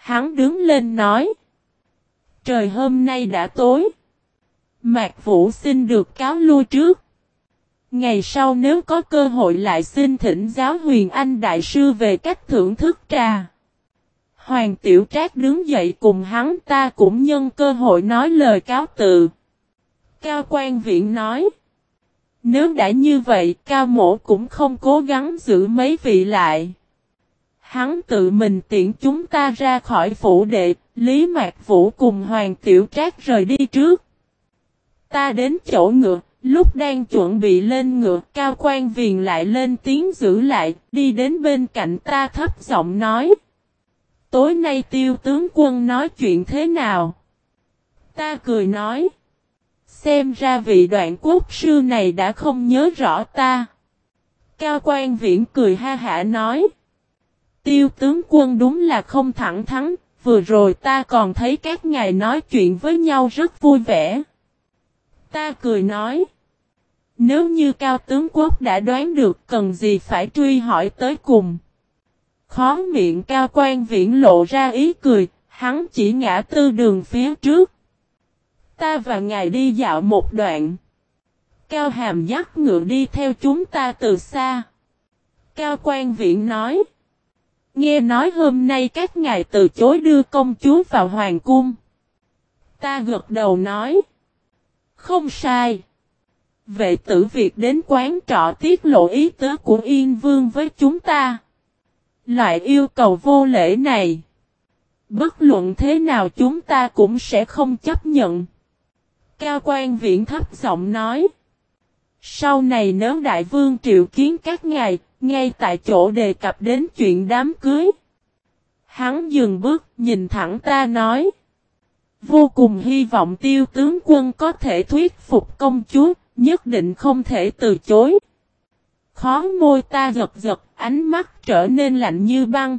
Hắn đứng lên nói. Trời hôm nay đã tối. Mạc Vũ xin được cáo lui trước. Ngày sau nếu có cơ hội lại xin thỉnh giáo huyền anh đại sư về cách thưởng thức trà. Hoàng Tiểu Trác đứng dậy cùng hắn ta cũng nhân cơ hội nói lời cáo tự. Cao quan viện nói. Nếu đã như vậy, Cao Mổ cũng không cố gắng giữ mấy vị lại. Hắn tự mình tiện chúng ta ra khỏi phủ đệ, Lý Mạc Vũ cùng Hoàng Tiểu Trác rời đi trước. Ta đến chỗ ngựa, lúc đang chuẩn bị lên ngựa, Cao Quan Viền lại lên tiếng giữ lại, đi đến bên cạnh ta thấp giọng nói. Tối nay tiêu tướng quân nói chuyện thế nào? Ta cười nói. Xem ra vị đoạn quốc sư này đã không nhớ rõ ta. Cao quan viễn cười ha hả nói. Tiêu tướng quân đúng là không thẳng thắn, vừa rồi ta còn thấy các ngài nói chuyện với nhau rất vui vẻ. Ta cười nói. Nếu như cao tướng quốc đã đoán được cần gì phải truy hỏi tới cùng. Khó miệng cao quan viễn lộ ra ý cười, hắn chỉ ngã tư đường phía trước. Ta và ngài đi dạo một đoạn. Cao hàm dắt ngựa đi theo chúng ta từ xa. Cao quan viễn nói. Nghe nói hôm nay các ngài từ chối đưa công chúa vào hoàng cung. Ta gật đầu nói. Không sai. Vệ tử việc đến quán trọ tiết lộ ý tứ của Yên Vương với chúng ta. Loại yêu cầu vô lễ này. Bất luận thế nào chúng ta cũng sẽ không chấp nhận. Cao quan viện thấp giọng nói. Sau này nếu đại vương triệu kiến các ngài, ngay tại chỗ đề cập đến chuyện đám cưới. Hắn dừng bước, nhìn thẳng ta nói. Vô cùng hy vọng tiêu tướng quân có thể thuyết phục công chúa, nhất định không thể từ chối. Khó môi ta giật giật, ánh mắt trở nên lạnh như băng.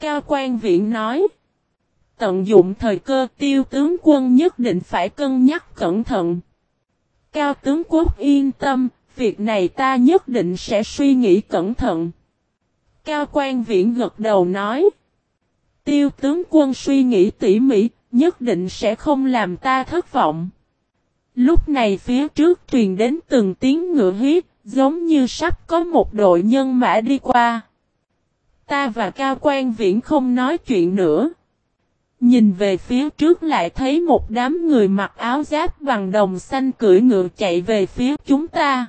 Cao quan viện nói. Tận dụng thời cơ tiêu tướng quân nhất định phải cân nhắc cẩn thận. Cao tướng quốc yên tâm, việc này ta nhất định sẽ suy nghĩ cẩn thận. Cao quan viễn gật đầu nói. Tiêu tướng quân suy nghĩ tỉ mỉ, nhất định sẽ không làm ta thất vọng. Lúc này phía trước truyền đến từng tiếng ngựa hít, giống như sắp có một đội nhân mã đi qua. Ta và Cao quan viễn không nói chuyện nữa. Nhìn về phía trước lại thấy một đám người mặc áo giáp bằng đồng xanh cưỡi ngựa chạy về phía chúng ta.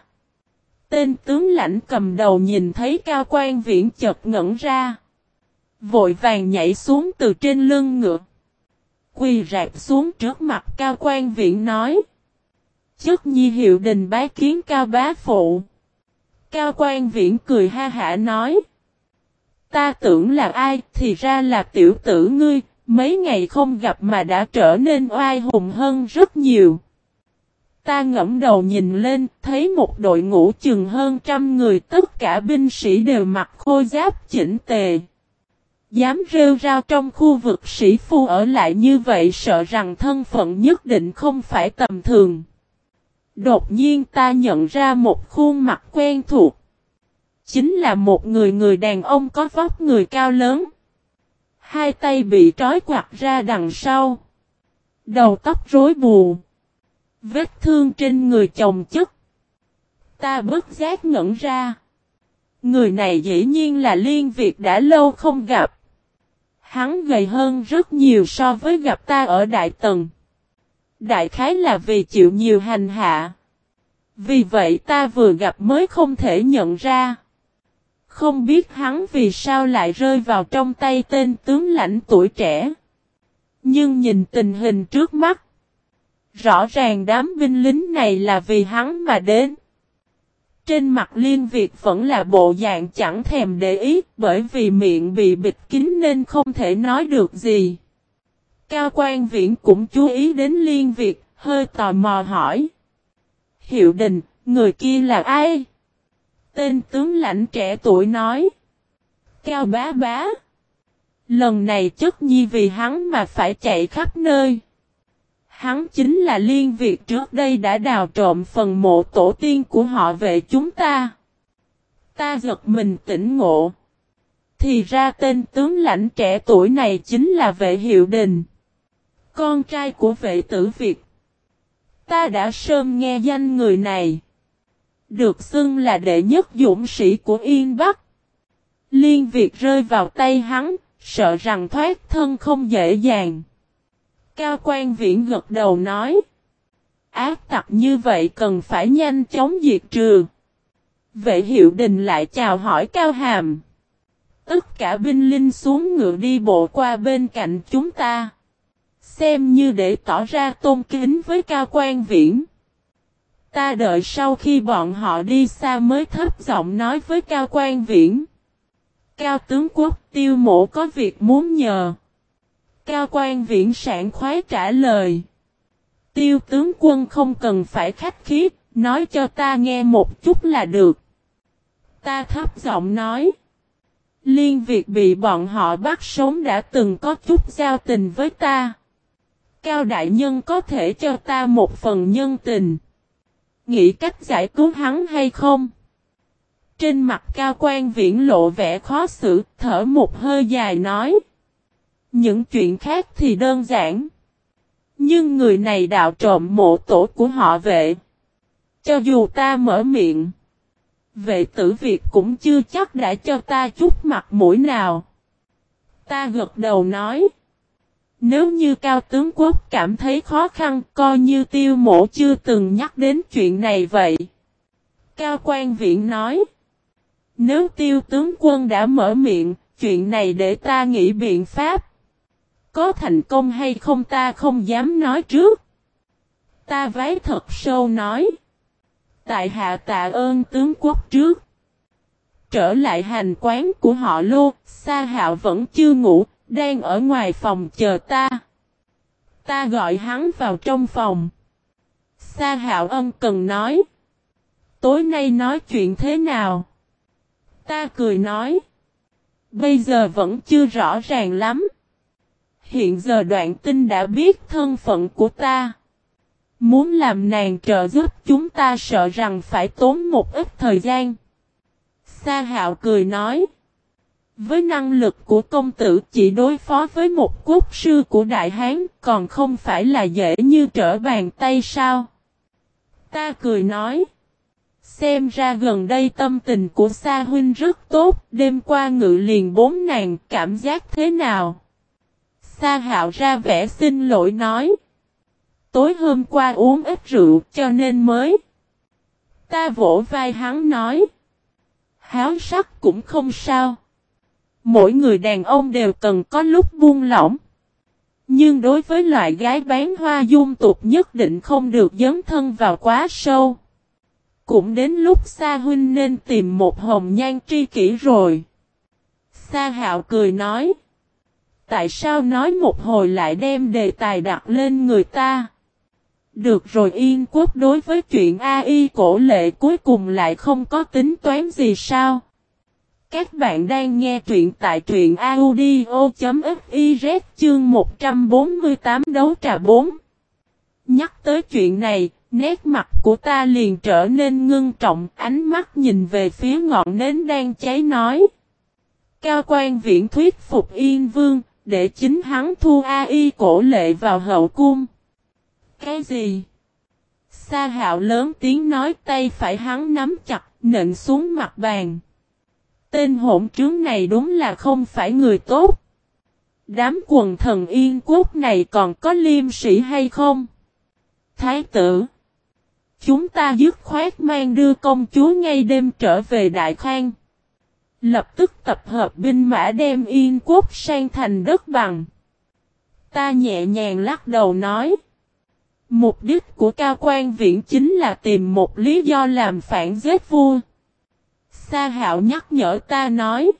Tên tướng lãnh cầm đầu nhìn thấy cao quan viễn chợt ngẩn ra. Vội vàng nhảy xuống từ trên lưng ngựa. Quỳ rạp xuống trước mặt cao quan viễn nói. Chức nhi hiệu đình bái kiến cao bá phụ. Cao quan viễn cười ha hả nói. Ta tưởng là ai thì ra là tiểu tử ngươi, Mấy ngày không gặp mà đã trở nên oai hùng hơn rất nhiều. Ta ngẫm đầu nhìn lên, thấy một đội ngũ chừng hơn trăm người tất cả binh sĩ đều mặc khôi giáp chỉnh tề. Dám rêu rao trong khu vực sĩ phu ở lại như vậy sợ rằng thân phận nhất định không phải tầm thường. Đột nhiên ta nhận ra một khuôn mặt quen thuộc. Chính là một người người đàn ông có vóc người cao lớn. Hai tay bị trói quạt ra đằng sau. Đầu tóc rối bù. Vết thương trên người chồng chất. Ta bất giác ngẩn ra. Người này dĩ nhiên là liên việc đã lâu không gặp. Hắn gầy hơn rất nhiều so với gặp ta ở Đại Tần. Đại khái là vì chịu nhiều hành hạ. Vì vậy ta vừa gặp mới không thể nhận ra. Không biết hắn vì sao lại rơi vào trong tay tên tướng lãnh tuổi trẻ. Nhưng nhìn tình hình trước mắt. Rõ ràng đám binh lính này là vì hắn mà đến. Trên mặt liên Việt vẫn là bộ dạng chẳng thèm để ý bởi vì miệng bị bịt kín nên không thể nói được gì. Cao quan viễn cũng chú ý đến liên Việt, hơi tò mò hỏi. Hiệu đình, người kia là ai? Tên tướng lãnh trẻ tuổi nói. Cao bá bá. Lần này chất nhi vì hắn mà phải chạy khắp nơi. Hắn chính là liên việt trước đây đã đào trộm phần mộ tổ tiên của họ về chúng ta. Ta giật mình tỉnh ngộ. Thì ra tên tướng lãnh trẻ tuổi này chính là vệ hiệu đình. Con trai của vệ tử Việt. Ta đã sớm nghe danh người này. Được xưng là đệ nhất dũng sĩ của Yên Bắc. Liên Việt rơi vào tay hắn, sợ rằng thoát thân không dễ dàng. Cao quan viễn gật đầu nói. Ác tặc như vậy cần phải nhanh chóng diệt trừ. Vệ hiệu đình lại chào hỏi Cao Hàm. Tất cả binh linh xuống ngựa đi bộ qua bên cạnh chúng ta. Xem như để tỏ ra tôn kính với Cao quan viễn. Ta đợi sau khi bọn họ đi xa mới thấp giọng nói với Cao quan viễn. Cao tướng quốc tiêu mộ có việc muốn nhờ. Cao quan viễn sản khoái trả lời. Tiêu tướng quân không cần phải khách khí, nói cho ta nghe một chút là được. Ta thấp giọng nói. Liên việc bị bọn họ bắt sống đã từng có chút giao tình với ta. Cao đại nhân có thể cho ta một phần nhân tình. Nghĩ cách giải cứu hắn hay không? Trên mặt cao quan viễn lộ vẻ khó xử, thở một hơi dài nói. Những chuyện khác thì đơn giản. Nhưng người này đạo trộm mộ tổ của họ vệ. Cho dù ta mở miệng. Vệ tử Việt cũng chưa chắc đã cho ta chút mặt mũi nào. Ta gật đầu nói. Nếu như cao tướng quốc cảm thấy khó khăn coi như tiêu mộ chưa từng nhắc đến chuyện này vậy. Cao quan viện nói. Nếu tiêu tướng quân đã mở miệng, chuyện này để ta nghĩ biện pháp. Có thành công hay không ta không dám nói trước. Ta vái thật sâu nói. Tại hạ tạ ơn tướng quốc trước. Trở lại hành quán của họ lô, Sa Hạo vẫn chưa ngủ, đang ở ngoài phòng chờ ta. Ta gọi hắn vào trong phòng. Sa Hạo ân cần nói. Tối nay nói chuyện thế nào? Ta cười nói. Bây giờ vẫn chưa rõ ràng lắm. Hiện giờ đoạn tinh đã biết thân phận của ta. Muốn làm nàng trợ giúp chúng ta sợ rằng phải tốn một ít thời gian. Sa hạo cười nói. Với năng lực của công tử chỉ đối phó với một quốc sư của Đại Hán còn không phải là dễ như trở bàn tay sao? Ta cười nói. Xem ra gần đây tâm tình của Sa Huynh rất tốt, đêm qua ngự liền bốn nàng, cảm giác thế nào? Sa Hạo ra vẻ xin lỗi nói. Tối hôm qua uống ít rượu, cho nên mới. Ta vỗ vai hắn nói. Háo sắc cũng không sao. Mỗi người đàn ông đều cần có lúc buông lỏng. Nhưng đối với loại gái bán hoa dung tục nhất định không được dấn thân vào quá sâu. Cũng đến lúc Sa Huynh nên tìm một hồng nhan tri kỷ rồi. Sa Hạo cười nói. Tại sao nói một hồi lại đem đề tài đặt lên người ta? Được rồi Yên Quốc đối với chuyện AI cổ lệ cuối cùng lại không có tính toán gì sao? Các bạn đang nghe truyện tại truyện audio.fiz chương 148 đấu trà 4. Nhắc tới chuyện này, nét mặt của ta liền trở nên ngưng trọng, ánh mắt nhìn về phía ngọn nến đang cháy nói. Cao quan viễn thuyết phục Yên Vương, để chính hắn thu AI cổ lệ vào hậu cung. Cái gì? Sa hạo lớn tiếng nói tay phải hắn nắm chặt, nện xuống mặt bàn. Tên hỗn trướng này đúng là không phải người tốt. Đám quần thần yên quốc này còn có liêm sĩ hay không? Thái tử. Chúng ta dứt khoát mang đưa công chúa ngay đêm trở về Đại Khang. Lập tức tập hợp binh mã đem yên quốc sang thành đất bằng. Ta nhẹ nhàng lắc đầu nói. Mục đích của cao quan viện chính là tìm một lý do làm phản giết vua. Sa hạo nhắc nhở ta nói.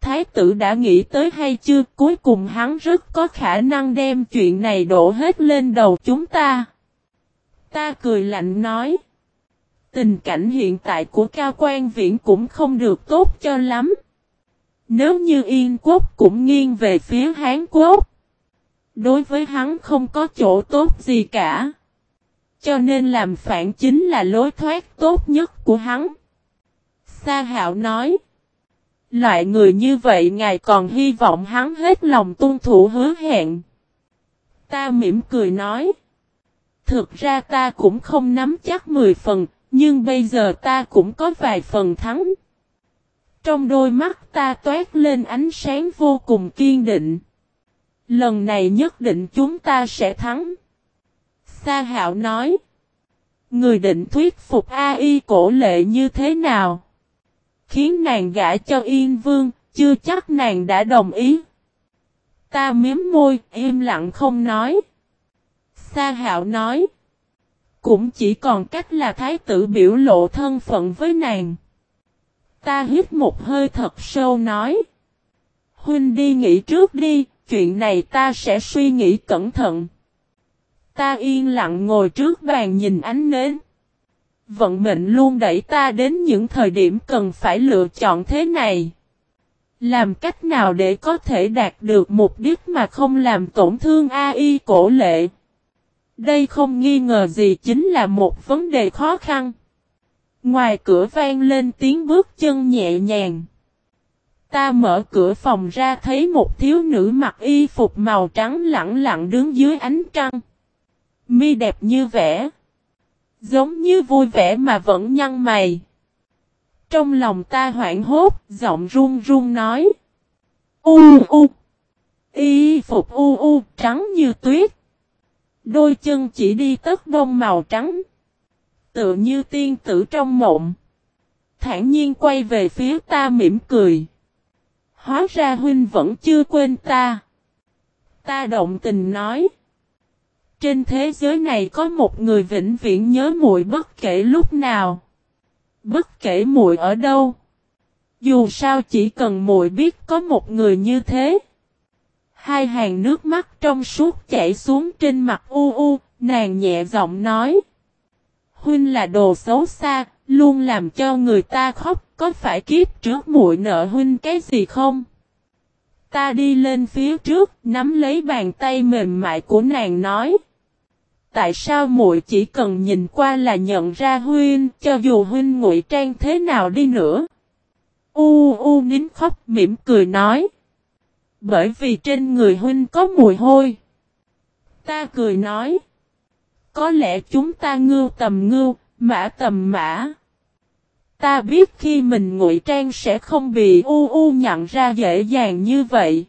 Thái tử đã nghĩ tới hay chưa cuối cùng hắn rất có khả năng đem chuyện này đổ hết lên đầu chúng ta. Ta cười lạnh nói. Tình cảnh hiện tại của cao quan viễn cũng không được tốt cho lắm. Nếu như Yên quốc cũng nghiêng về phía Hán quốc. Đối với hắn không có chỗ tốt gì cả. Cho nên làm phản chính là lối thoát tốt nhất của hắn. Sa hạo nói. Loại người như vậy ngài còn hy vọng hắn hết lòng tuân thủ hứa hẹn. Ta mỉm cười nói. Thực ra ta cũng không nắm chắc 10 phần, nhưng bây giờ ta cũng có vài phần thắng. Trong đôi mắt ta toát lên ánh sáng vô cùng kiên định. Lần này nhất định chúng ta sẽ thắng. Sa hạo nói. Người định thuyết phục AI cổ lệ như thế nào? Khiến nàng gã cho Yên Vương, chưa chắc nàng đã đồng ý. Ta miếm môi, im lặng không nói. Sa hạo nói. Cũng chỉ còn cách là thái tử biểu lộ thân phận với nàng. Ta hít một hơi thật sâu nói. Huynh đi nghỉ trước đi, chuyện này ta sẽ suy nghĩ cẩn thận. Ta yên lặng ngồi trước bàn nhìn ánh nến. Vận mệnh luôn đẩy ta đến những thời điểm cần phải lựa chọn thế này. Làm cách nào để có thể đạt được mục đích mà không làm tổn thương AI cổ lệ? Đây không nghi ngờ gì chính là một vấn đề khó khăn. Ngoài cửa vang lên tiếng bước chân nhẹ nhàng. Ta mở cửa phòng ra thấy một thiếu nữ mặc y phục màu trắng lặng lặng đứng dưới ánh trăng. Mi đẹp như vẻ. Giống như vui vẻ mà vẫn nhăn mày. Trong lòng ta hoảng hốt, giọng run run nói. U u. Y phục u u, trắng như tuyết. Đôi chân chỉ đi tất bông màu trắng. Tự như tiên tử trong mộng. Thản nhiên quay về phía ta mỉm cười. Hóa ra huynh vẫn chưa quên ta. Ta động tình nói. Trên thế giới này có một người vĩnh viễn nhớ muội bất kể lúc nào. Bất kể muội ở đâu. Dù sao chỉ cần muội biết có một người như thế. Hai hàng nước mắt trong suốt chảy xuống trên mặt u u, nàng nhẹ giọng nói. Huynh là đồ xấu xa, luôn làm cho người ta khóc, có phải kiếp trước muội nợ huynh cái gì không? Ta đi lên phía trước, nắm lấy bàn tay mềm mại của nàng nói. Tại sao muội chỉ cần nhìn qua là nhận ra huynh, cho dù huynh ngụy trang thế nào đi nữa? U u nín khóc mỉm cười nói. Bởi vì trên người huynh có mùi hôi. Ta cười nói. Có lẽ chúng ta ngưu tầm ngưu, mã tầm mã. Ta biết khi mình ngụy trang sẽ không bị u u nhận ra dễ dàng như vậy.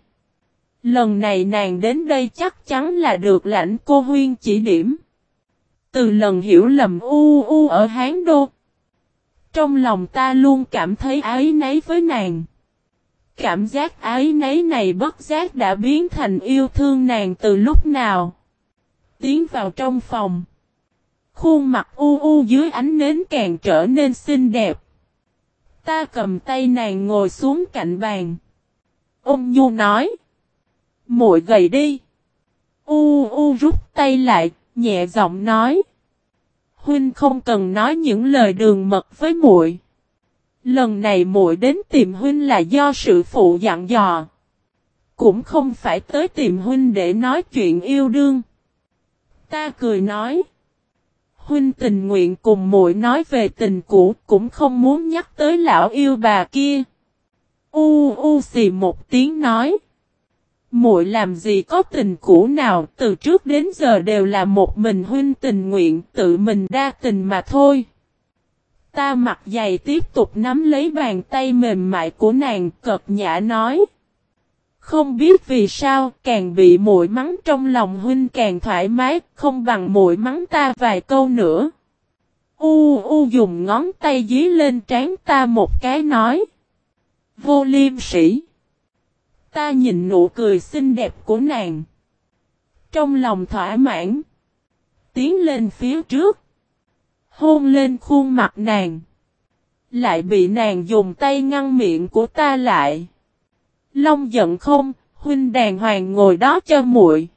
Lần này nàng đến đây chắc chắn là được lãnh cô huyên chỉ điểm. Từ lần hiểu lầm u u ở Hán Đô. Trong lòng ta luôn cảm thấy ái nấy với nàng. Cảm giác ái nấy này bất giác đã biến thành yêu thương nàng từ lúc nào. Tiến vào trong phòng. Khuôn mặt u u dưới ánh nến càng trở nên xinh đẹp. Ta cầm tay nàng ngồi xuống cạnh bàn. Ông Nhu nói. muội gầy đi. U u rút tay lại, nhẹ giọng nói. Huynh không cần nói những lời đường mật với muội. Lần này muội đến tìm huynh là do sự phụ dặn dò. Cũng không phải tới tìm huynh để nói chuyện yêu đương. Ta cười nói. Huynh tình nguyện cùng muội nói về tình cũ cũng không muốn nhắc tới lão yêu bà kia. U u xì một tiếng nói. Muội làm gì có tình cũ nào, từ trước đến giờ đều là một mình huynh tình nguyện, tự mình đa tình mà thôi. Ta mặt dày tiếp tục nắm lấy bàn tay mềm mại của nàng, cợt nhã nói. Không biết vì sao, càng bị muội mắng trong lòng huynh càng thoải mái, không bằng muội mắng ta vài câu nữa. U u dùng ngón tay dí lên trán ta một cái nói. Vô liêm sĩ. Ta nhìn nụ cười xinh đẹp của nàng. Trong lòng thỏa mãn. Tiến lên phía trước. Hôn lên khuôn mặt nàng. Lại bị nàng dùng tay ngăn miệng của ta lại. Long giận không, huynh đàng hoàng ngồi đó cho muội.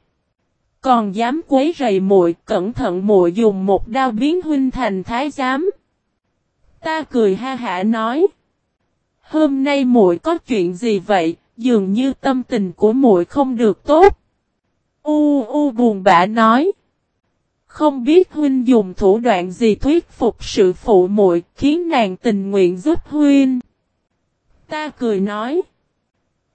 Còn dám quấy rầy muội, cẩn thận muội dùng một đao biến huynh thành thái giám. Ta cười ha hả nói. Hôm nay muội có chuyện gì vậy, dường như tâm tình của muội không được tốt. U u buồn bã nói. Không biết huynh dùng thủ đoạn gì thuyết phục sự phụ muội khiến nàng tình nguyện giúp huynh. Ta cười nói.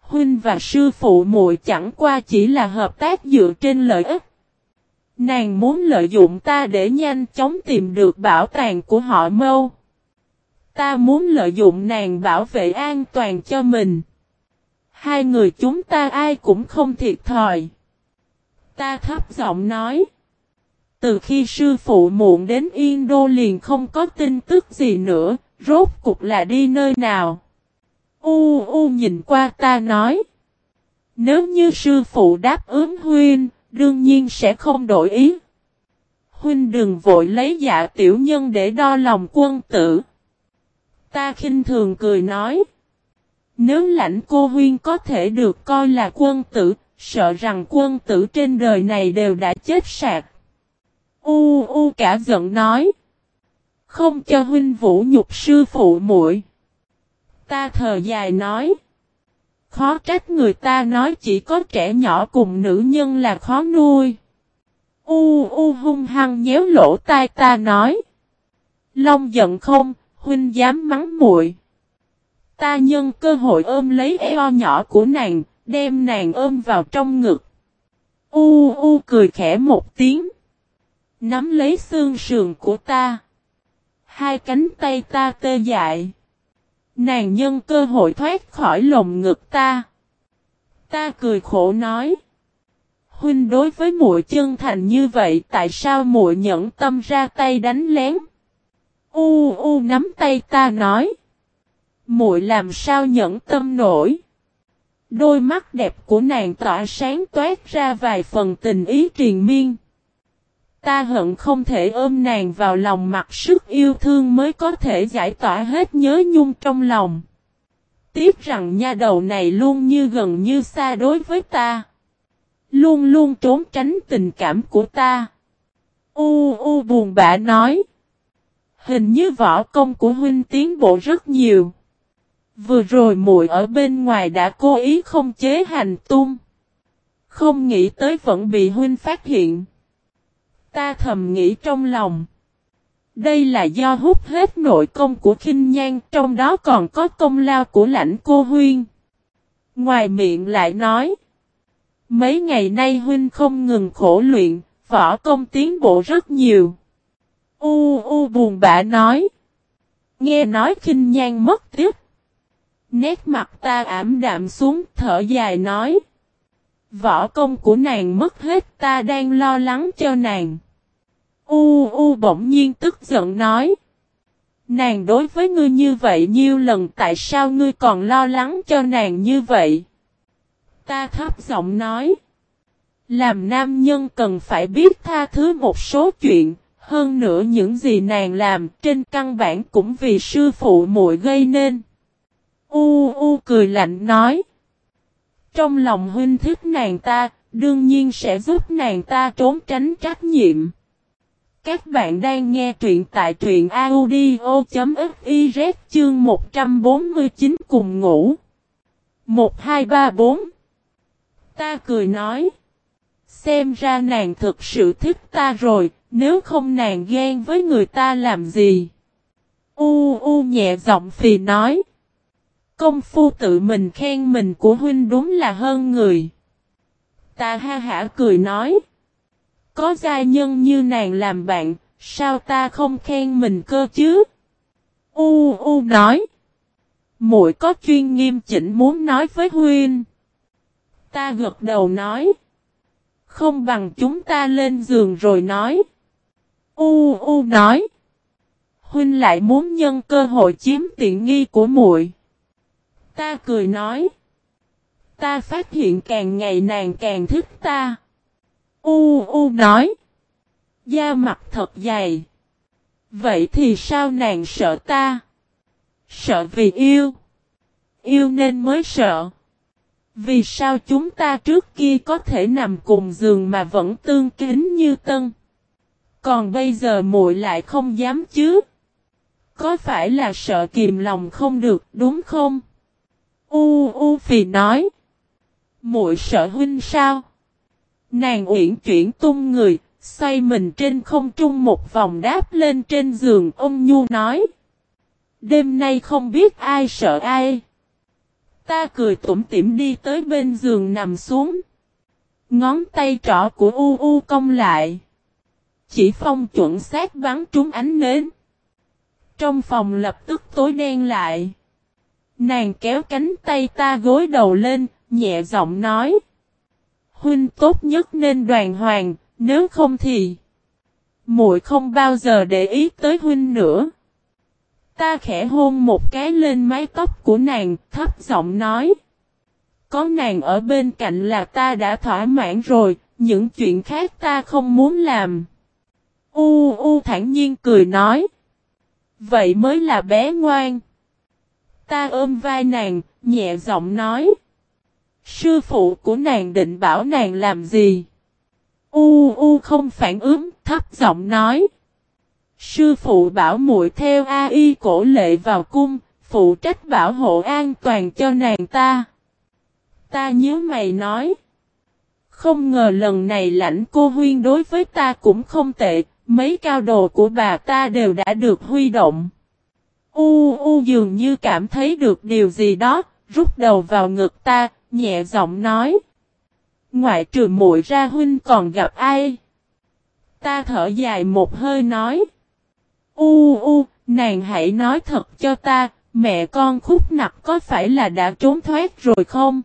Huynh và sư phụ muội chẳng qua chỉ là hợp tác dựa trên lợi ích. Nàng muốn lợi dụng ta để nhanh chóng tìm được bảo tàng của họ mâu. Ta muốn lợi dụng nàng bảo vệ an toàn cho mình. Hai người chúng ta ai cũng không thiệt thòi. Ta thấp giọng nói. Từ khi sư phụ muộn đến Yên Đô liền không có tin tức gì nữa, rốt cục là đi nơi nào. U U nhìn qua ta nói. Nếu như sư phụ đáp ứng huynh, đương nhiên sẽ không đổi ý. Huynh đừng vội lấy dạ tiểu nhân để đo lòng quân tử. Ta khinh thường cười nói. Nếu lãnh cô huyên có thể được coi là quân tử, sợ rằng quân tử trên đời này đều đã chết sạc. U u cả giận nói. Không cho huynh vũ nhục sư phụ muội. Ta thờ dài nói. Khó trách người ta nói chỉ có trẻ nhỏ cùng nữ nhân là khó nuôi. U u hung hăng nhéo lỗ tai ta nói. Long giận không, huynh dám mắng muội. Ta nhân cơ hội ôm lấy eo nhỏ của nàng, đem nàng ôm vào trong ngực. U u cười khẽ một tiếng. Nắm lấy xương sườn của ta. Hai cánh tay ta tê dại. Nàng nhân cơ hội thoát khỏi lồng ngực ta. Ta cười khổ nói. Huynh đối với muội chân thành như vậy, tại sao muội nhẫn tâm ra tay đánh lén? U u nắm tay ta nói. Muội làm sao nhẫn tâm nổi? Đôi mắt đẹp của nàng tỏa sáng toát ra vài phần tình ý triền miên. Ta hận không thể ôm nàng vào lòng mặc sức yêu thương mới có thể giải tỏa hết nhớ nhung trong lòng. Tiếc rằng nha đầu này luôn như gần như xa đối với ta. Luôn luôn trốn tránh tình cảm của ta. U u buồn bã nói. Hình như võ công của huynh tiến bộ rất nhiều. Vừa rồi muội ở bên ngoài đã cố ý không chế hành tung. Không nghĩ tới vẫn bị huynh phát hiện. Ta thầm nghĩ trong lòng. Đây là do hút hết nội công của khinh nhan, trong đó còn có công lao của lãnh cô huyên. Ngoài miệng lại nói. Mấy ngày nay huynh không ngừng khổ luyện, võ công tiến bộ rất nhiều. U u buồn bã nói. Nghe nói khinh nhan mất tiếp. Nét mặt ta ảm đạm xuống thở dài nói. Võ công của nàng mất hết ta đang lo lắng cho nàng. U u bỗng nhiên tức giận nói. Nàng đối với ngươi như vậy nhiêu lần tại sao ngươi còn lo lắng cho nàng như vậy? Ta thấp giọng nói. Làm nam nhân cần phải biết tha thứ một số chuyện, hơn nữa những gì nàng làm trên căn bản cũng vì sư phụ muội gây nên. U u cười lạnh nói. Trong lòng huynh thích nàng ta, đương nhiên sẽ giúp nàng ta trốn tránh trách nhiệm. Các bạn đang nghe truyện tại truyện audio.fiz chương 149 cùng ngủ. 1234 Ta cười nói. Xem ra nàng thực sự thích ta rồi, nếu không nàng ghen với người ta làm gì. U u nhẹ giọng phì nói. Công phu tự mình khen mình của huynh đúng là hơn người. Ta ha hả cười nói. Có gia nhân như nàng làm bạn, sao ta không khen mình cơ chứ? U U nói. muội có chuyên nghiêm chỉnh muốn nói với huynh. Ta gật đầu nói. Không bằng chúng ta lên giường rồi nói. U U nói. Huynh lại muốn nhân cơ hội chiếm tiện nghi của muội. Ta cười nói. Ta phát hiện càng ngày nàng càng thích ta. U U nói. Da mặt thật dày. Vậy thì sao nàng sợ ta? Sợ vì yêu. Yêu nên mới sợ. Vì sao chúng ta trước kia có thể nằm cùng giường mà vẫn tương kính như tân? Còn bây giờ muội lại không dám chứ? Có phải là sợ kìm lòng không được, đúng không? U U Phì nói. muội sợ huynh sao? Nàng uyển chuyển tung người, xoay mình trên không trung một vòng đáp lên trên giường ông Nhu nói. Đêm nay không biết ai sợ ai. Ta cười tủm tỉm đi tới bên giường nằm xuống. Ngón tay trỏ của U U cong lại. Chỉ phong chuẩn xác bắn trúng ánh nến. Trong phòng lập tức tối đen lại. Nàng kéo cánh tay ta gối đầu lên, nhẹ giọng nói. Huynh tốt nhất nên đoàn hoàng, nếu không thì... muội không bao giờ để ý tới huynh nữa. Ta khẽ hôn một cái lên mái tóc của nàng, thấp giọng nói. Có nàng ở bên cạnh là ta đã thỏa mãn rồi, những chuyện khác ta không muốn làm. U U thản nhiên cười nói. Vậy mới là bé ngoan. Ta ôm vai nàng, nhẹ giọng nói. Sư phụ của nàng định bảo nàng làm gì? U U không phản ứng, thấp giọng nói. Sư phụ bảo muội theo AI cổ lệ vào cung, phụ trách bảo hộ an toàn cho nàng ta. Ta nhớ mày nói. Không ngờ lần này lãnh cô huyên đối với ta cũng không tệ, mấy cao đồ của bà ta đều đã được huy động. U U dường như cảm thấy được điều gì đó, rút đầu vào ngực ta, nhẹ giọng nói. Ngoại trừ muội ra huynh còn gặp ai? Ta thở dài một hơi nói. U u, nàng hãy nói thật cho ta, mẹ con khúc nặc có phải là đã trốn thoát rồi không?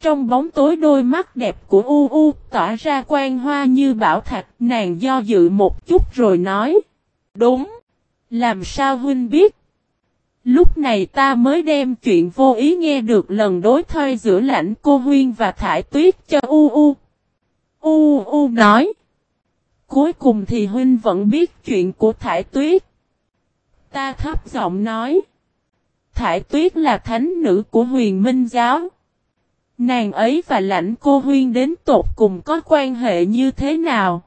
Trong bóng tối đôi mắt đẹp của U U tỏa ra quan hoa như bảo thạch, nàng do dự một chút rồi nói. Đúng, làm sao huynh biết? Lúc này ta mới đem chuyện vô ý nghe được lần đối thoại giữa lãnh cô Huyên và Thải Tuyết cho U U. U U nói. Cuối cùng thì Huynh vẫn biết chuyện của Thải Tuyết. Ta thấp giọng nói. Thải Tuyết là thánh nữ của huyền minh giáo. Nàng ấy và lãnh cô Huyên đến tột cùng có quan hệ như thế nào?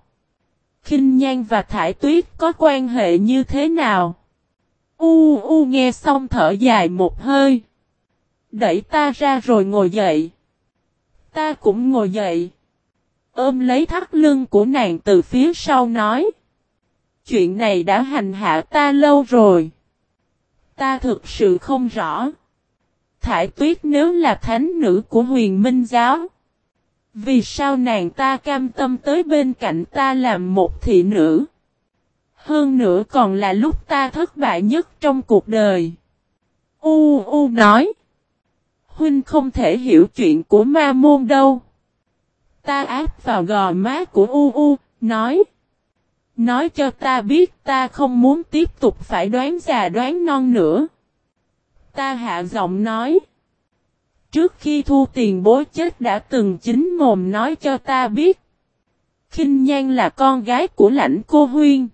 kinh Nhan và Thải Tuyết có quan hệ như thế nào? U u nghe xong thở dài một hơi. Đẩy ta ra rồi ngồi dậy. Ta cũng ngồi dậy. Ôm lấy thắt lưng của nàng từ phía sau nói. Chuyện này đã hành hạ ta lâu rồi. Ta thực sự không rõ. Thải tuyết nếu là thánh nữ của huyền minh giáo. Vì sao nàng ta cam tâm tới bên cạnh ta làm một thị nữ? Hơn nữa còn là lúc ta thất bại nhất trong cuộc đời. U U nói. Huynh không thể hiểu chuyện của ma môn đâu. Ta áp vào gò má của U U, nói. Nói cho ta biết ta không muốn tiếp tục phải đoán già đoán non nữa. Ta hạ giọng nói. Trước khi thu tiền bối chết đã từng chính mồm nói cho ta biết. kinh Nhan là con gái của lãnh cô Huyên.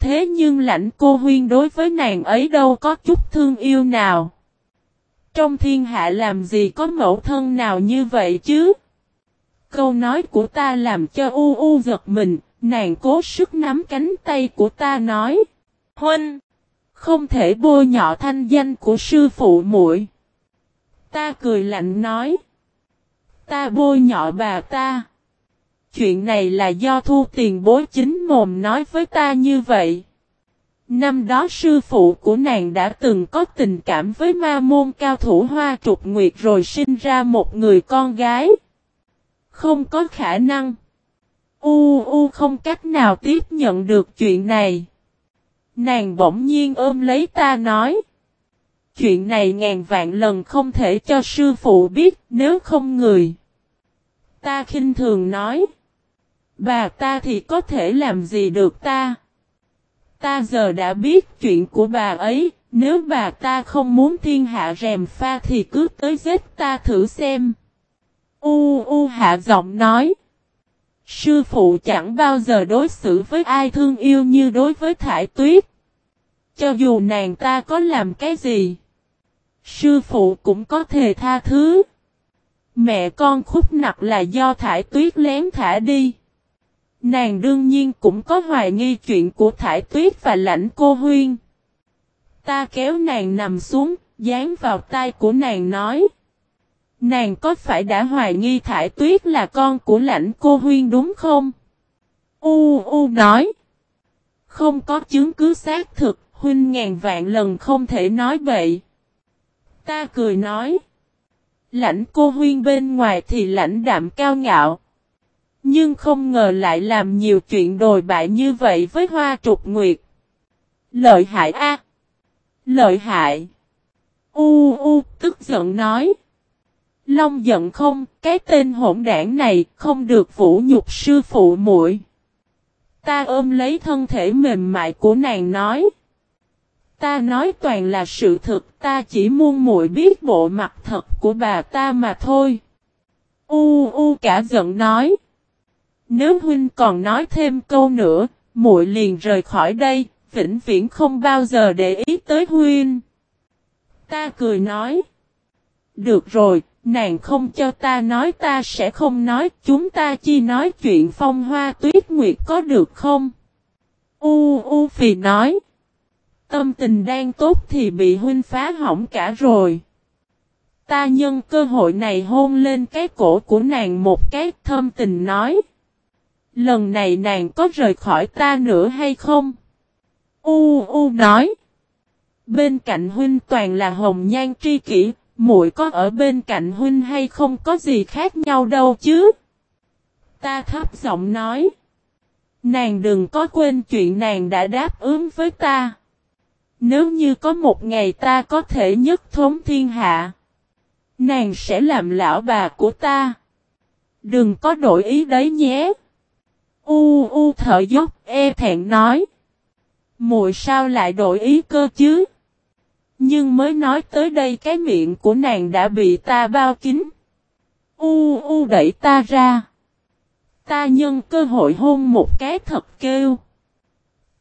Thế nhưng lãnh cô huyên đối với nàng ấy đâu có chút thương yêu nào. Trong thiên hạ làm gì có mẫu thân nào như vậy chứ? Câu nói của ta làm cho u u giật mình, nàng cố sức nắm cánh tay của ta nói. Huynh! Không thể bôi nhọ thanh danh của sư phụ muội. Ta cười lạnh nói. Ta bôi nhọ bà ta. Chuyện này là do thu tiền bối chính mồm nói với ta như vậy. Năm đó sư phụ của nàng đã từng có tình cảm với ma môn cao thủ hoa trục nguyệt rồi sinh ra một người con gái. Không có khả năng. U U không cách nào tiếp nhận được chuyện này. Nàng bỗng nhiên ôm lấy ta nói. Chuyện này ngàn vạn lần không thể cho sư phụ biết, nếu không người. Ta khinh thường nói. Bà ta thì có thể làm gì được ta? Ta giờ đã biết chuyện của bà ấy, nếu bà ta không muốn thiên hạ rèm pha thì cứ tới giết ta thử xem. U U hạ giọng nói. Sư phụ chẳng bao giờ đối xử với ai thương yêu như đối với thải tuyết. Cho dù nàng ta có làm cái gì, sư phụ cũng có thể tha thứ. Mẹ con khúc nặc là do thải tuyết lén thả đi. Nàng đương nhiên cũng có hoài nghi chuyện của Thải Tuyết và lãnh cô Huyên. Ta kéo nàng nằm xuống, dán vào tai của nàng nói. Nàng có phải đã hoài nghi Thải Tuyết là con của lãnh cô Huyên đúng không? U U nói. Không có chứng cứ xác thực, Huynh ngàn vạn lần không thể nói vậy. Ta cười nói. Lãnh cô huyên bên ngoài thì lãnh đạm cao ngạo. Nhưng không ngờ lại làm nhiều chuyện đồi bại như vậy với hoa trục nguyệt. Lợi hại a Lợi hại. U u tức giận nói. Long giận không, cái tên hỗn đảng này không được vũ nhục sư phụ muội. Ta ôm lấy thân thể mềm mại của nàng nói. Ta nói toàn là sự thật ta chỉ muốn muội biết bộ mặt thật của bà ta mà thôi. U u cả giận nói. Nếu huynh còn nói thêm câu nữa, muội liền rời khỏi đây, vĩnh viễn không bao giờ để ý tới huynh. Ta cười nói. Được rồi, nàng không cho ta nói ta sẽ không nói, chúng ta chỉ nói chuyện phong hoa tuyết nguyệt có được không? U U Phì nói. Tâm tình đang tốt thì bị huynh phá hỏng cả rồi. Ta nhân cơ hội này hôn lên cái cổ của nàng một cái thâm tình nói. Lần này nàng có rời khỏi ta nữa hay không? U U nói. Bên cạnh huynh toàn là hồng nhan tri kỷ, muội có ở bên cạnh huynh hay không có gì khác nhau đâu chứ? Ta thấp giọng nói. Nàng đừng có quên chuyện nàng đã đáp ứng với ta. Nếu như có một ngày ta có thể nhất thống thiên hạ. Nàng sẽ làm lão bà của ta. Đừng có đổi ý đấy nhé. U u thở dốc e thẹn nói. Mùi sao lại đổi ý cơ chứ? Nhưng mới nói tới đây cái miệng của nàng đã bị ta bao kín. U u đẩy ta ra. Ta nhân cơ hội hôn một cái thật kêu.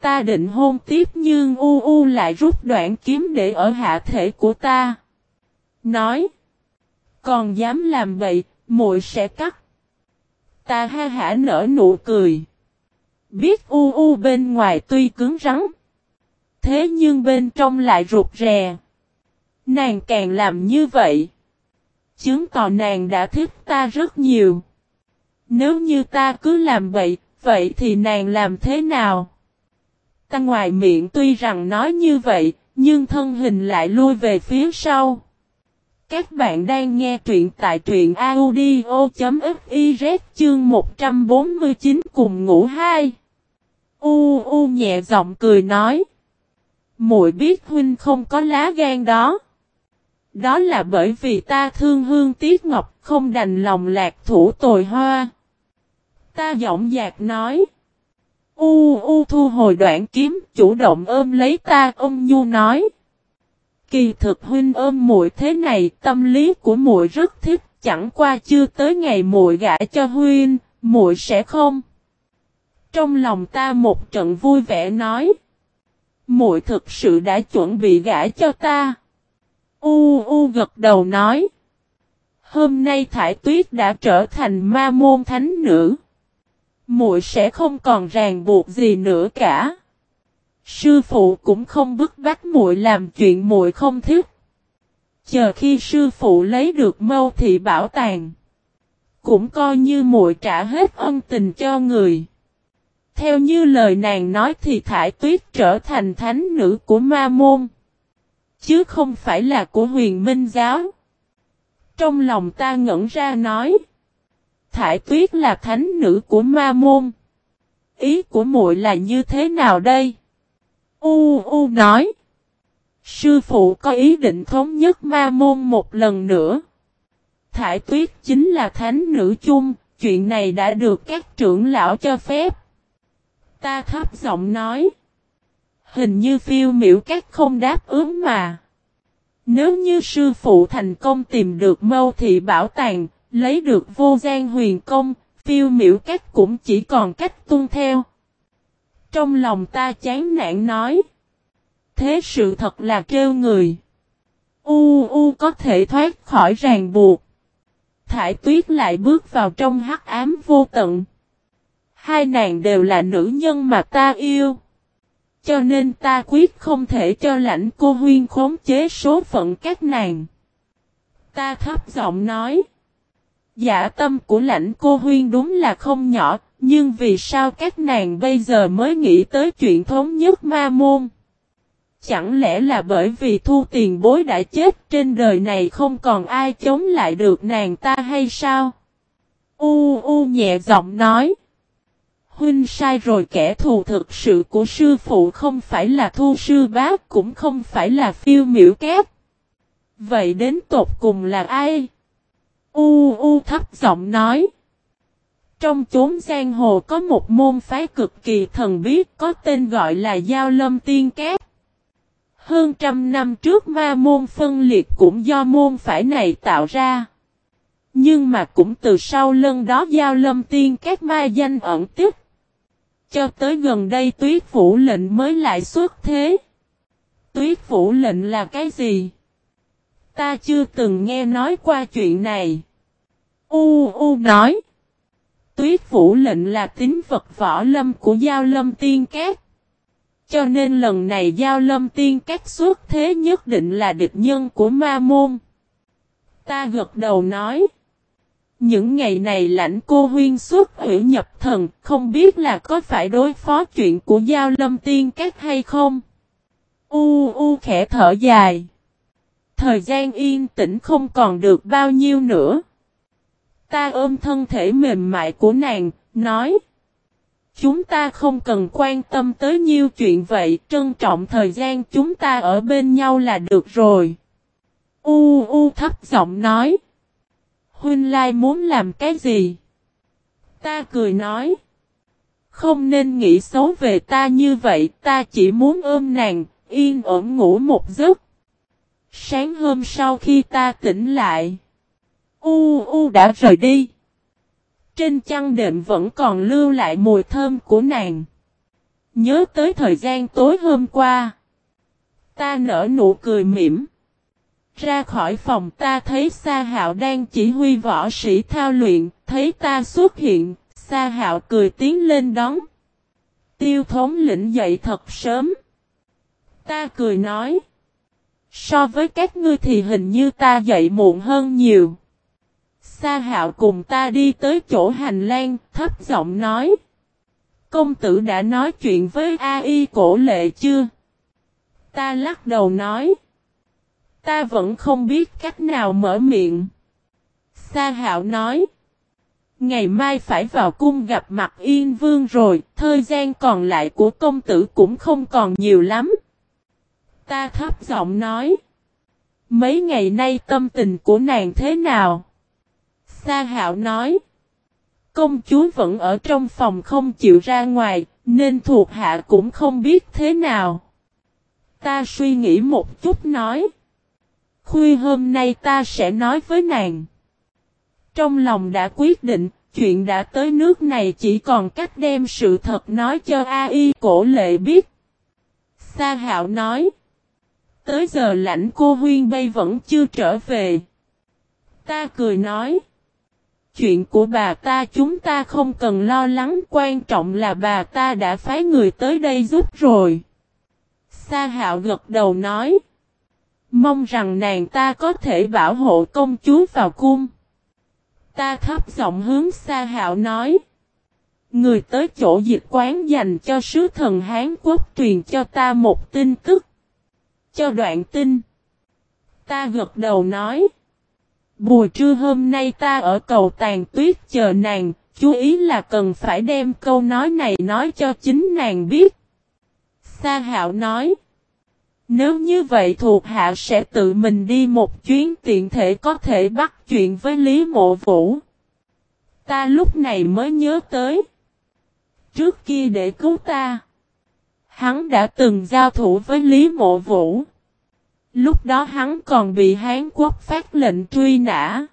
Ta định hôn tiếp nhưng u u lại rút đoạn kiếm để ở hạ thể của ta. Nói. Còn dám làm vậy, muội sẽ cắt. Ta ha hả nở nụ cười. Biết u u bên ngoài tuy cứng rắn. Thế nhưng bên trong lại rụt rè. Nàng càng làm như vậy. Chứng tỏ nàng đã thích ta rất nhiều. Nếu như ta cứ làm vậy, vậy thì nàng làm thế nào? Ta ngoài miệng tuy rằng nói như vậy, nhưng thân hình lại lui về phía sau. Các bạn đang nghe truyện tại truyện audio.fiz chương 149 cùng ngủ hai. U u nhẹ giọng cười nói. muội biết huynh không có lá gan đó. Đó là bởi vì ta thương hương tiếc ngọc không đành lòng lạc thủ tồi hoa. Ta giọng dạc nói. U u thu hồi đoạn kiếm, chủ động ôm lấy ta, ông nhu nói. Kỳ thực huynh ôm muội thế này, tâm lý của muội rất thích chẳng qua chưa tới ngày muội gả cho huynh, muội sẽ không. Trong lòng ta một trận vui vẻ nói. muội thực sự đã chuẩn bị gả cho ta. U u gật đầu nói. Hôm nay Thải Tuyết đã trở thành ma môn thánh nữ. Muội sẽ không còn ràng buộc gì nữa cả. Sư phụ cũng không bức bách muội làm chuyện muội không thích. Chờ khi sư phụ lấy được mâu thị bảo tàng, cũng coi như muội trả hết ân tình cho người. Theo như lời nàng nói thì Thải Tuyết trở thành thánh nữ của ma môn. Chứ không phải là của huyền minh giáo. Trong lòng ta ngẩn ra nói. Thải Tuyết là thánh nữ của ma môn. Ý của muội là như thế nào đây? U U nói. Sư phụ có ý định thống nhất ma môn một lần nữa. Thải Tuyết chính là thánh nữ chung, chuyện này đã được các trưởng lão cho phép. Ta thấp giọng nói. Hình như phiêu miễu các không đáp ứng mà. Nếu như sư phụ thành công tìm được mâu thị bảo tàng, lấy được vô gian huyền công, phiêu miễu các cũng chỉ còn cách tuân theo. Trong lòng ta chán nản nói. Thế sự thật là trêu người. U u có thể thoát khỏi ràng buộc. Thải tuyết lại bước vào trong hắc ám vô tận. Hai nàng đều là nữ nhân mà ta yêu. Cho nên ta quyết không thể cho lãnh cô huyên khống chế số phận các nàng. Ta thấp giọng nói. Dạ tâm của lãnh cô huyên đúng là không nhỏ, nhưng vì sao các nàng bây giờ mới nghĩ tới chuyện thống nhất ma môn? Chẳng lẽ là bởi vì thu tiền bối đã chết trên đời này không còn ai chống lại được nàng ta hay sao? U u nhẹ giọng nói. Huynh sai rồi, kẻ thù thực sự của sư phụ không phải là thu sư bác cũng không phải là phiêu miểu kép. Vậy đến tột cùng là ai? U u thấp giọng nói. Trong chốn giang hồ có một môn phái cực kỳ thần bí, có tên gọi là Giao Lâm Tiên Cát. Hơn trăm năm trước ma môn phân liệt cũng do môn phái này tạo ra. Nhưng mà cũng từ sau lần đó Giao Lâm Tiên Cát ma danh ẩn tích. Cho tới gần đây tuyết phủ lệnh mới lại xuất thế. Tuyết phủ lệnh là cái gì? Ta chưa từng nghe nói qua chuyện này. U U nói. Tuyết Vũ lệnh là tính vật võ lâm của Giao Lâm Tiên Cát. Cho nên lần này Giao Lâm Tiên Cát xuất thế nhất định là địch nhân của ma môn. Ta gật đầu nói. Những ngày này lãnh cô huyên xuất hủy nhập thần, không biết là có phải đối phó chuyện của Giao Lâm Tiên Cát hay không? U u khẽ thở dài. Thời gian yên tĩnh không còn được bao nhiêu nữa. Ta ôm thân thể mềm mại của nàng, nói. Chúng ta không cần quan tâm tới nhiêu chuyện vậy, trân trọng thời gian chúng ta ở bên nhau là được rồi. U u thấp giọng nói. Huynh Lai muốn làm cái gì? Ta cười nói. Không nên nghĩ xấu về ta như vậy, ta chỉ muốn ôm nàng, yên ổn ngủ một giấc. Sáng hôm sau khi ta tỉnh lại, U U đã rời đi. Trên chăn đệm vẫn còn lưu lại mùi thơm của nàng. Nhớ tới thời gian tối hôm qua. Ta nở nụ cười mỉm. Ra khỏi phòng ta thấy Sa Hạo đang chỉ huy võ sĩ thao luyện, thấy ta xuất hiện, Sa Hạo cười tiến lên đón. Tiêu thống lĩnh dậy thật sớm. Ta cười nói. So với các ngươi thì hình như ta dậy muộn hơn nhiều. Sa Hạo cùng ta đi tới chỗ hành lang, thấp giọng nói. Công tử đã nói chuyện với A.I. cổ lệ chưa? Ta lắc đầu nói. Ta vẫn không biết cách nào mở miệng. Sa hạo nói. Ngày mai phải vào cung gặp mặt Yên Vương rồi, thời gian còn lại của công tử cũng không còn nhiều lắm. Ta thấp giọng nói. Mấy ngày nay tâm tình của nàng thế nào? Sa hạo nói. Công chúa vẫn ở trong phòng không chịu ra ngoài, nên thuộc hạ cũng không biết thế nào. Ta suy nghĩ một chút nói. Khuya hôm nay ta sẽ nói với nàng. Trong lòng đã quyết định, chuyện đã tới nước này chỉ còn cách đem sự thật nói cho A.I. cổ lệ biết. Sa hạo nói. Tới giờ lãnh cô huyên bay vẫn chưa trở về. Ta cười nói. Chuyện của bà ta, chúng ta không cần lo lắng, quan trọng là bà ta đã phái người tới đây giúp rồi. Sa hạo gật đầu nói. Mong rằng nàng ta có thể bảo hộ công chúa vào cung. Ta thấp giọng hướng Sa hạo nói. Người tới chỗ dịch quán dành cho sứ thần Hán Quốc truyền cho ta một tin tức. Cho đoạn tin. Ta gật đầu nói. Buổi trưa hôm nay ta ở cầu tàn tuyết chờ nàng, chú ý là cần phải đem câu nói này nói cho chính nàng biết. Sa hạo nói. Nếu như vậy thuộc hạ sẽ tự mình đi một chuyến tiện thể có thể bắt chuyện với Lý Mộ Vũ. Ta lúc này mới nhớ tới. Trước kia để cứu ta. Hắn đã từng giao thủ với Lý Mộ Vũ. Lúc đó hắn còn bị Hán Quốc phát lệnh truy nã.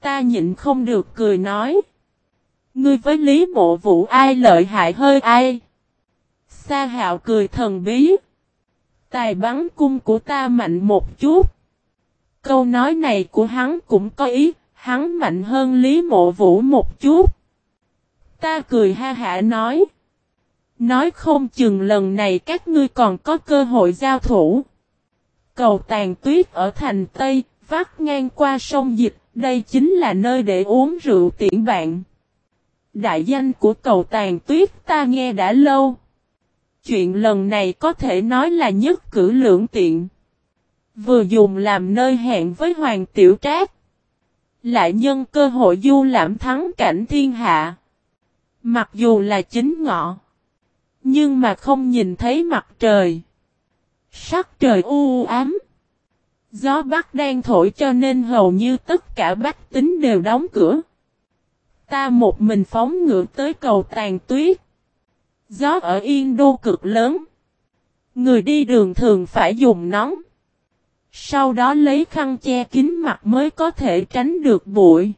Ta nhịn không được cười nói. Ngươi với Lý Mộ Vũ ai lợi hại hơi ai? Sa hạo cười thần bí. Tài bắn cung của ta mạnh một chút. Câu nói này của hắn cũng có ý, hắn mạnh hơn Lý Mộ Vũ một chút. Ta cười ha hả nói. Nói không chừng lần này các ngươi còn có cơ hội giao thủ. Cầu tàn tuyết ở thành Tây, vắt ngang qua sông Dịch, đây chính là nơi để uống rượu tiễn bạn. Đại danh của cầu tàn tuyết ta nghe đã lâu. chuyện lần này có thể nói là nhất cử lưỡng tiện. Vừa dùng làm nơi hẹn với Hoàng Tiểu Trác. Lại nhân cơ hội du lãm thắng cảnh thiên hạ. Mặc dù là chính ngọ. Nhưng mà không nhìn thấy mặt trời. Sắc trời u ám. Gió bắc đang thổi cho nên hầu như tất cả bách tính đều đóng cửa. Ta một mình phóng ngựa tới cầu tàn tuyết. Gió ở Yên Đô cực lớn. Người đi đường thường phải dùng nón. Sau đó lấy khăn che kín mặt mới có thể tránh được bụi.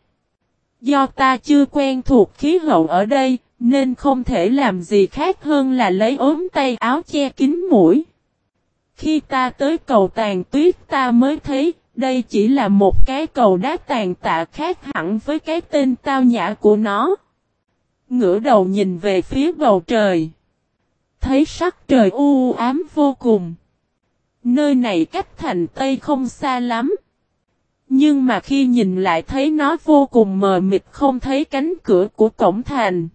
Do ta chưa quen thuộc khí hậu ở đây, nên không thể làm gì khác hơn là lấy ốm tay áo che kín mũi. Khi ta tới cầu tàn tuyết ta mới thấy, đây chỉ là một cái cầu đá tàn tạ khác hẳn với cái tên tao nhã của nó. Ngửa đầu nhìn về phía bầu trời. Thấy sắc trời u ám vô cùng. Nơi này cách thành Tây không xa lắm. Nhưng mà khi nhìn lại thấy nó vô cùng mờ mịt không thấy cánh cửa của cổng thành.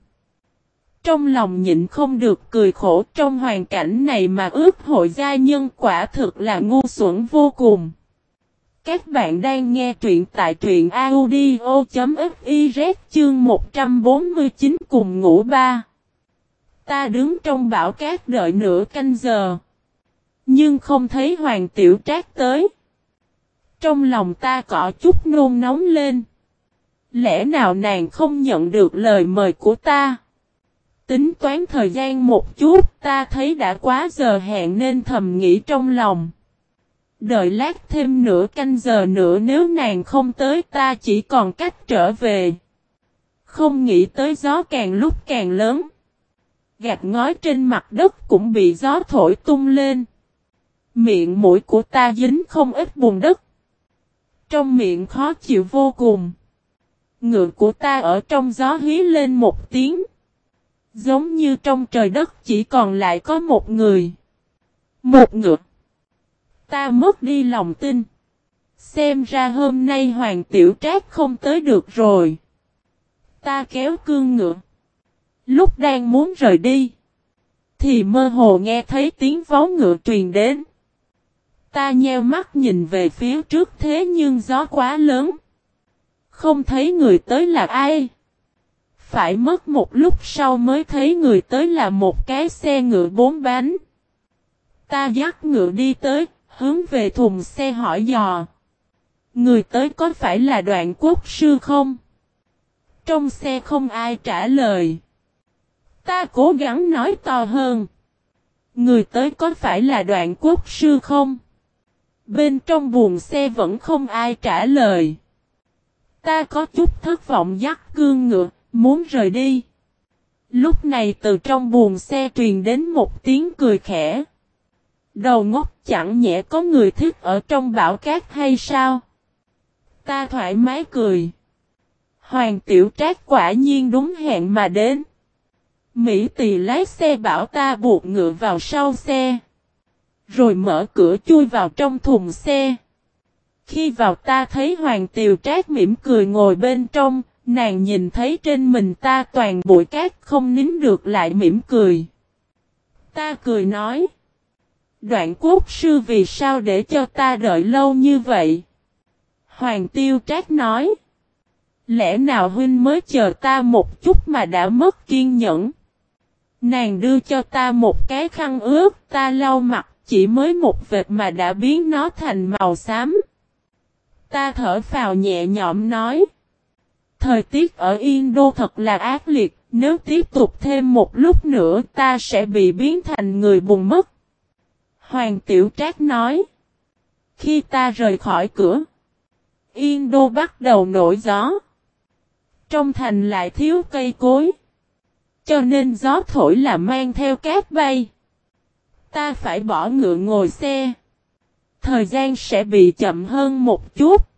Trong lòng nhịn không được cười khổ trong hoàn cảnh này mà ước hội gia nhân quả thực là ngu xuẩn vô cùng. Các bạn đang nghe truyện tại truyện audio.fiz chương 149 cùng ngủ ba. Ta đứng trong bão cát đợi nửa canh giờ. Nhưng không thấy hoàng tiểu trác tới. Trong lòng ta cọ chút nôn nóng lên. Lẽ nào nàng không nhận được lời mời của ta? Tính toán thời gian một chút, ta thấy đã quá giờ hẹn nên thầm nghĩ trong lòng. Đợi lát thêm nửa canh giờ nữa nếu nàng không tới ta chỉ còn cách trở về. Không nghĩ tới gió càng lúc càng lớn. Gạt ngói trên mặt đất cũng bị gió thổi tung lên. Miệng mũi của ta dính không ít bùn đất. Trong miệng khó chịu vô cùng. Ngựa của ta ở trong gió hí lên một tiếng. Giống như trong trời đất chỉ còn lại có một người. Một ngựa. Ta mất đi lòng tin. Xem ra hôm nay Hoàng Tiểu Trác không tới được rồi. Ta kéo cương ngựa. Lúc đang muốn rời đi. Thì mơ hồ nghe thấy tiếng vó ngựa truyền đến. Ta nheo mắt nhìn về phía trước thế nhưng gió quá lớn. Không thấy người tới là ai. Phải mất một lúc sau mới thấy người tới là một cái xe ngựa bốn bánh. Ta dắt ngựa đi tới, hướng về thùng xe hỏi dò. Người tới có phải là đoạn quốc sư không? Trong xe không ai trả lời. Ta cố gắng nói to hơn. Người tới có phải là đoạn quốc sư không? Bên trong buồng xe vẫn không ai trả lời. Ta có chút thất vọng dắt cương ngựa, muốn rời đi. Lúc này từ trong buồng xe truyền đến một tiếng cười khẽ. Đầu ngốc chẳng nhẽ có người thích ở trong bão cát hay sao? Ta thoải mái cười. Hoàng tiểu trác quả nhiên đúng hẹn mà đến. Mỹ tỳ lái xe bảo ta buộc ngựa vào sau xe. Rồi mở cửa chui vào trong thùng xe. Khi vào ta thấy Hoàng Tiều Trác mỉm cười ngồi bên trong, nàng nhìn thấy trên mình ta toàn bụi cát không nín được lại mỉm cười. Ta cười nói. Đoạn quốc sư vì sao để cho ta đợi lâu như vậy? Hoàng Tiêu Trác nói. Lẽ nào huynh mới chờ ta một chút mà đã mất kiên nhẫn? Nàng đưa cho ta một cái khăn ướt, ta lau mặt, chỉ mới một vệt mà đã biến nó thành màu xám. Ta thở phào nhẹ nhõm nói. Thời tiết ở Yên Đô thật là ác liệt, nếu tiếp tục thêm một lúc nữa ta sẽ bị biến thành người buồn mất. Hoàng Tiểu Trác nói. Khi ta rời khỏi cửa, Yên Đô bắt đầu nổi gió. Trong thành lại thiếu cây cối. Cho nên gió thổi là mang theo cát bay. Ta phải bỏ ngựa ngồi xe. Thời gian sẽ bị chậm hơn một chút.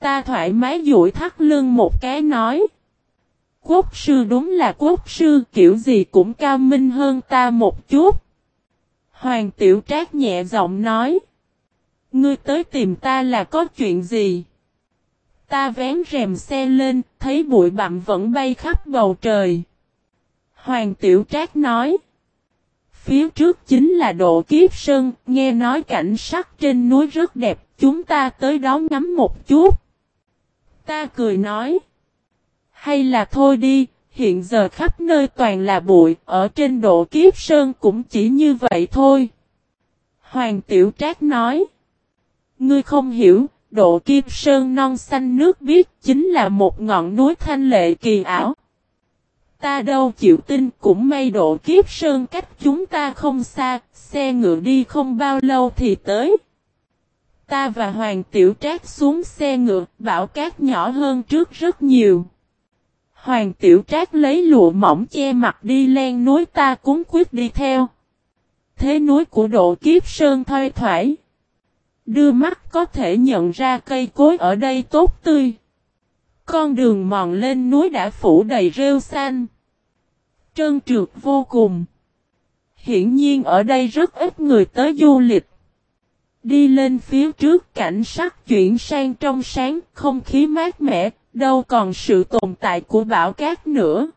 Ta thoải mái duỗi thắt lưng một cái nói. Quốc sư đúng là quốc sư kiểu gì cũng cao minh hơn ta một chút. Hoàng tiểu trác nhẹ giọng nói. Ngươi tới tìm ta là có chuyện gì? Ta vén rèm xe lên, thấy bụi bặm vẫn bay khắp bầu trời. Hoàng tiểu trác nói. Phía trước chính là độ kiếp sơn, nghe nói cảnh sắc trên núi rất đẹp, chúng ta tới đó ngắm một chút. Ta cười nói. Hay là thôi đi, hiện giờ khắp nơi toàn là bụi, ở trên độ kiếp sơn cũng chỉ như vậy thôi. Hoàng Tiểu Trác nói. Ngươi không hiểu, độ kiếp sơn non xanh nước biếc chính là một ngọn núi thanh lệ kỳ ảo. Ta đâu chịu tin cũng may độ kiếp sơn cách chúng ta không xa, xe ngựa đi không bao lâu thì tới. Ta và Hoàng Tiểu Trác xuống xe ngựa, bão cát nhỏ hơn trước rất nhiều. Hoàng Tiểu Trác lấy lụa mỏng che mặt đi len núi ta cúng quyết đi theo. Thế núi của độ kiếp sơn thoai thoải. Đưa mắt có thể nhận ra cây cối ở đây tốt tươi. Con đường mòn lên núi đã phủ đầy rêu xanh. Trơn trượt vô cùng. Hiển nhiên ở đây rất ít người tới du lịch. Đi lên phía trước cảnh sắc chuyển sang trong sáng, không khí mát mẻ, đâu còn sự tồn tại của bão cát nữa.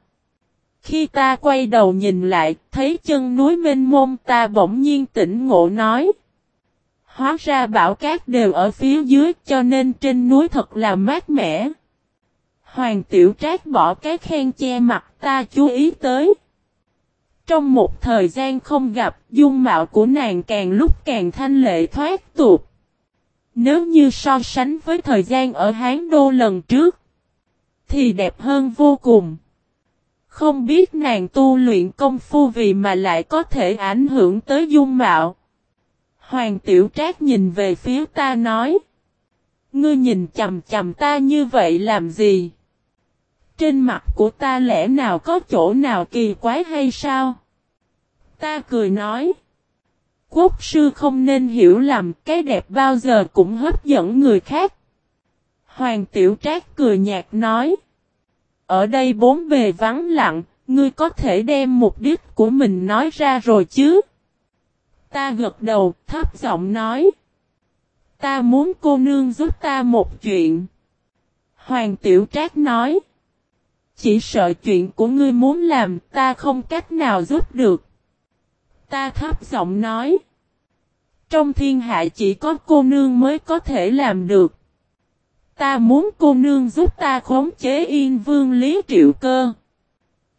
Khi ta quay đầu nhìn lại, thấy chân núi mênh mông ta bỗng nhiên tỉnh ngộ nói. Hóa ra bão cát đều ở phía dưới cho nên trên núi thật là mát mẻ. Hoàng tiểu trác bỏ cái khen che mặt ta chú ý tới. Trong một thời gian không gặp, dung mạo của nàng càng lúc càng thanh lệ thoát tục Nếu như so sánh với thời gian ở Hán Đô lần trước, thì đẹp hơn vô cùng. Không biết nàng tu luyện công phu vì mà lại có thể ảnh hưởng tới dung mạo. Hoàng tiểu trác nhìn về phía ta nói. Ngươi nhìn chầm chầm ta như vậy làm gì? Trên mặt của ta lẽ nào có chỗ nào kỳ quái hay sao? Ta cười nói. Quốc sư không nên hiểu lầm cái đẹp bao giờ cũng hấp dẫn người khác. Hoàng tiểu trác cười nhạt nói. Ở đây bốn bề vắng lặng, ngươi có thể đem mục đích của mình nói ra rồi chứ? Ta gật đầu, thấp giọng nói. Ta muốn cô nương giúp ta một chuyện. Hoàng tiểu trác nói. Chỉ sợ chuyện của ngươi muốn làm, ta không cách nào giúp được. Ta thấp giọng nói. Trong thiên hạ chỉ có cô nương mới có thể làm được. Ta muốn cô nương giúp ta khống chế yên vương lý triệu cơ.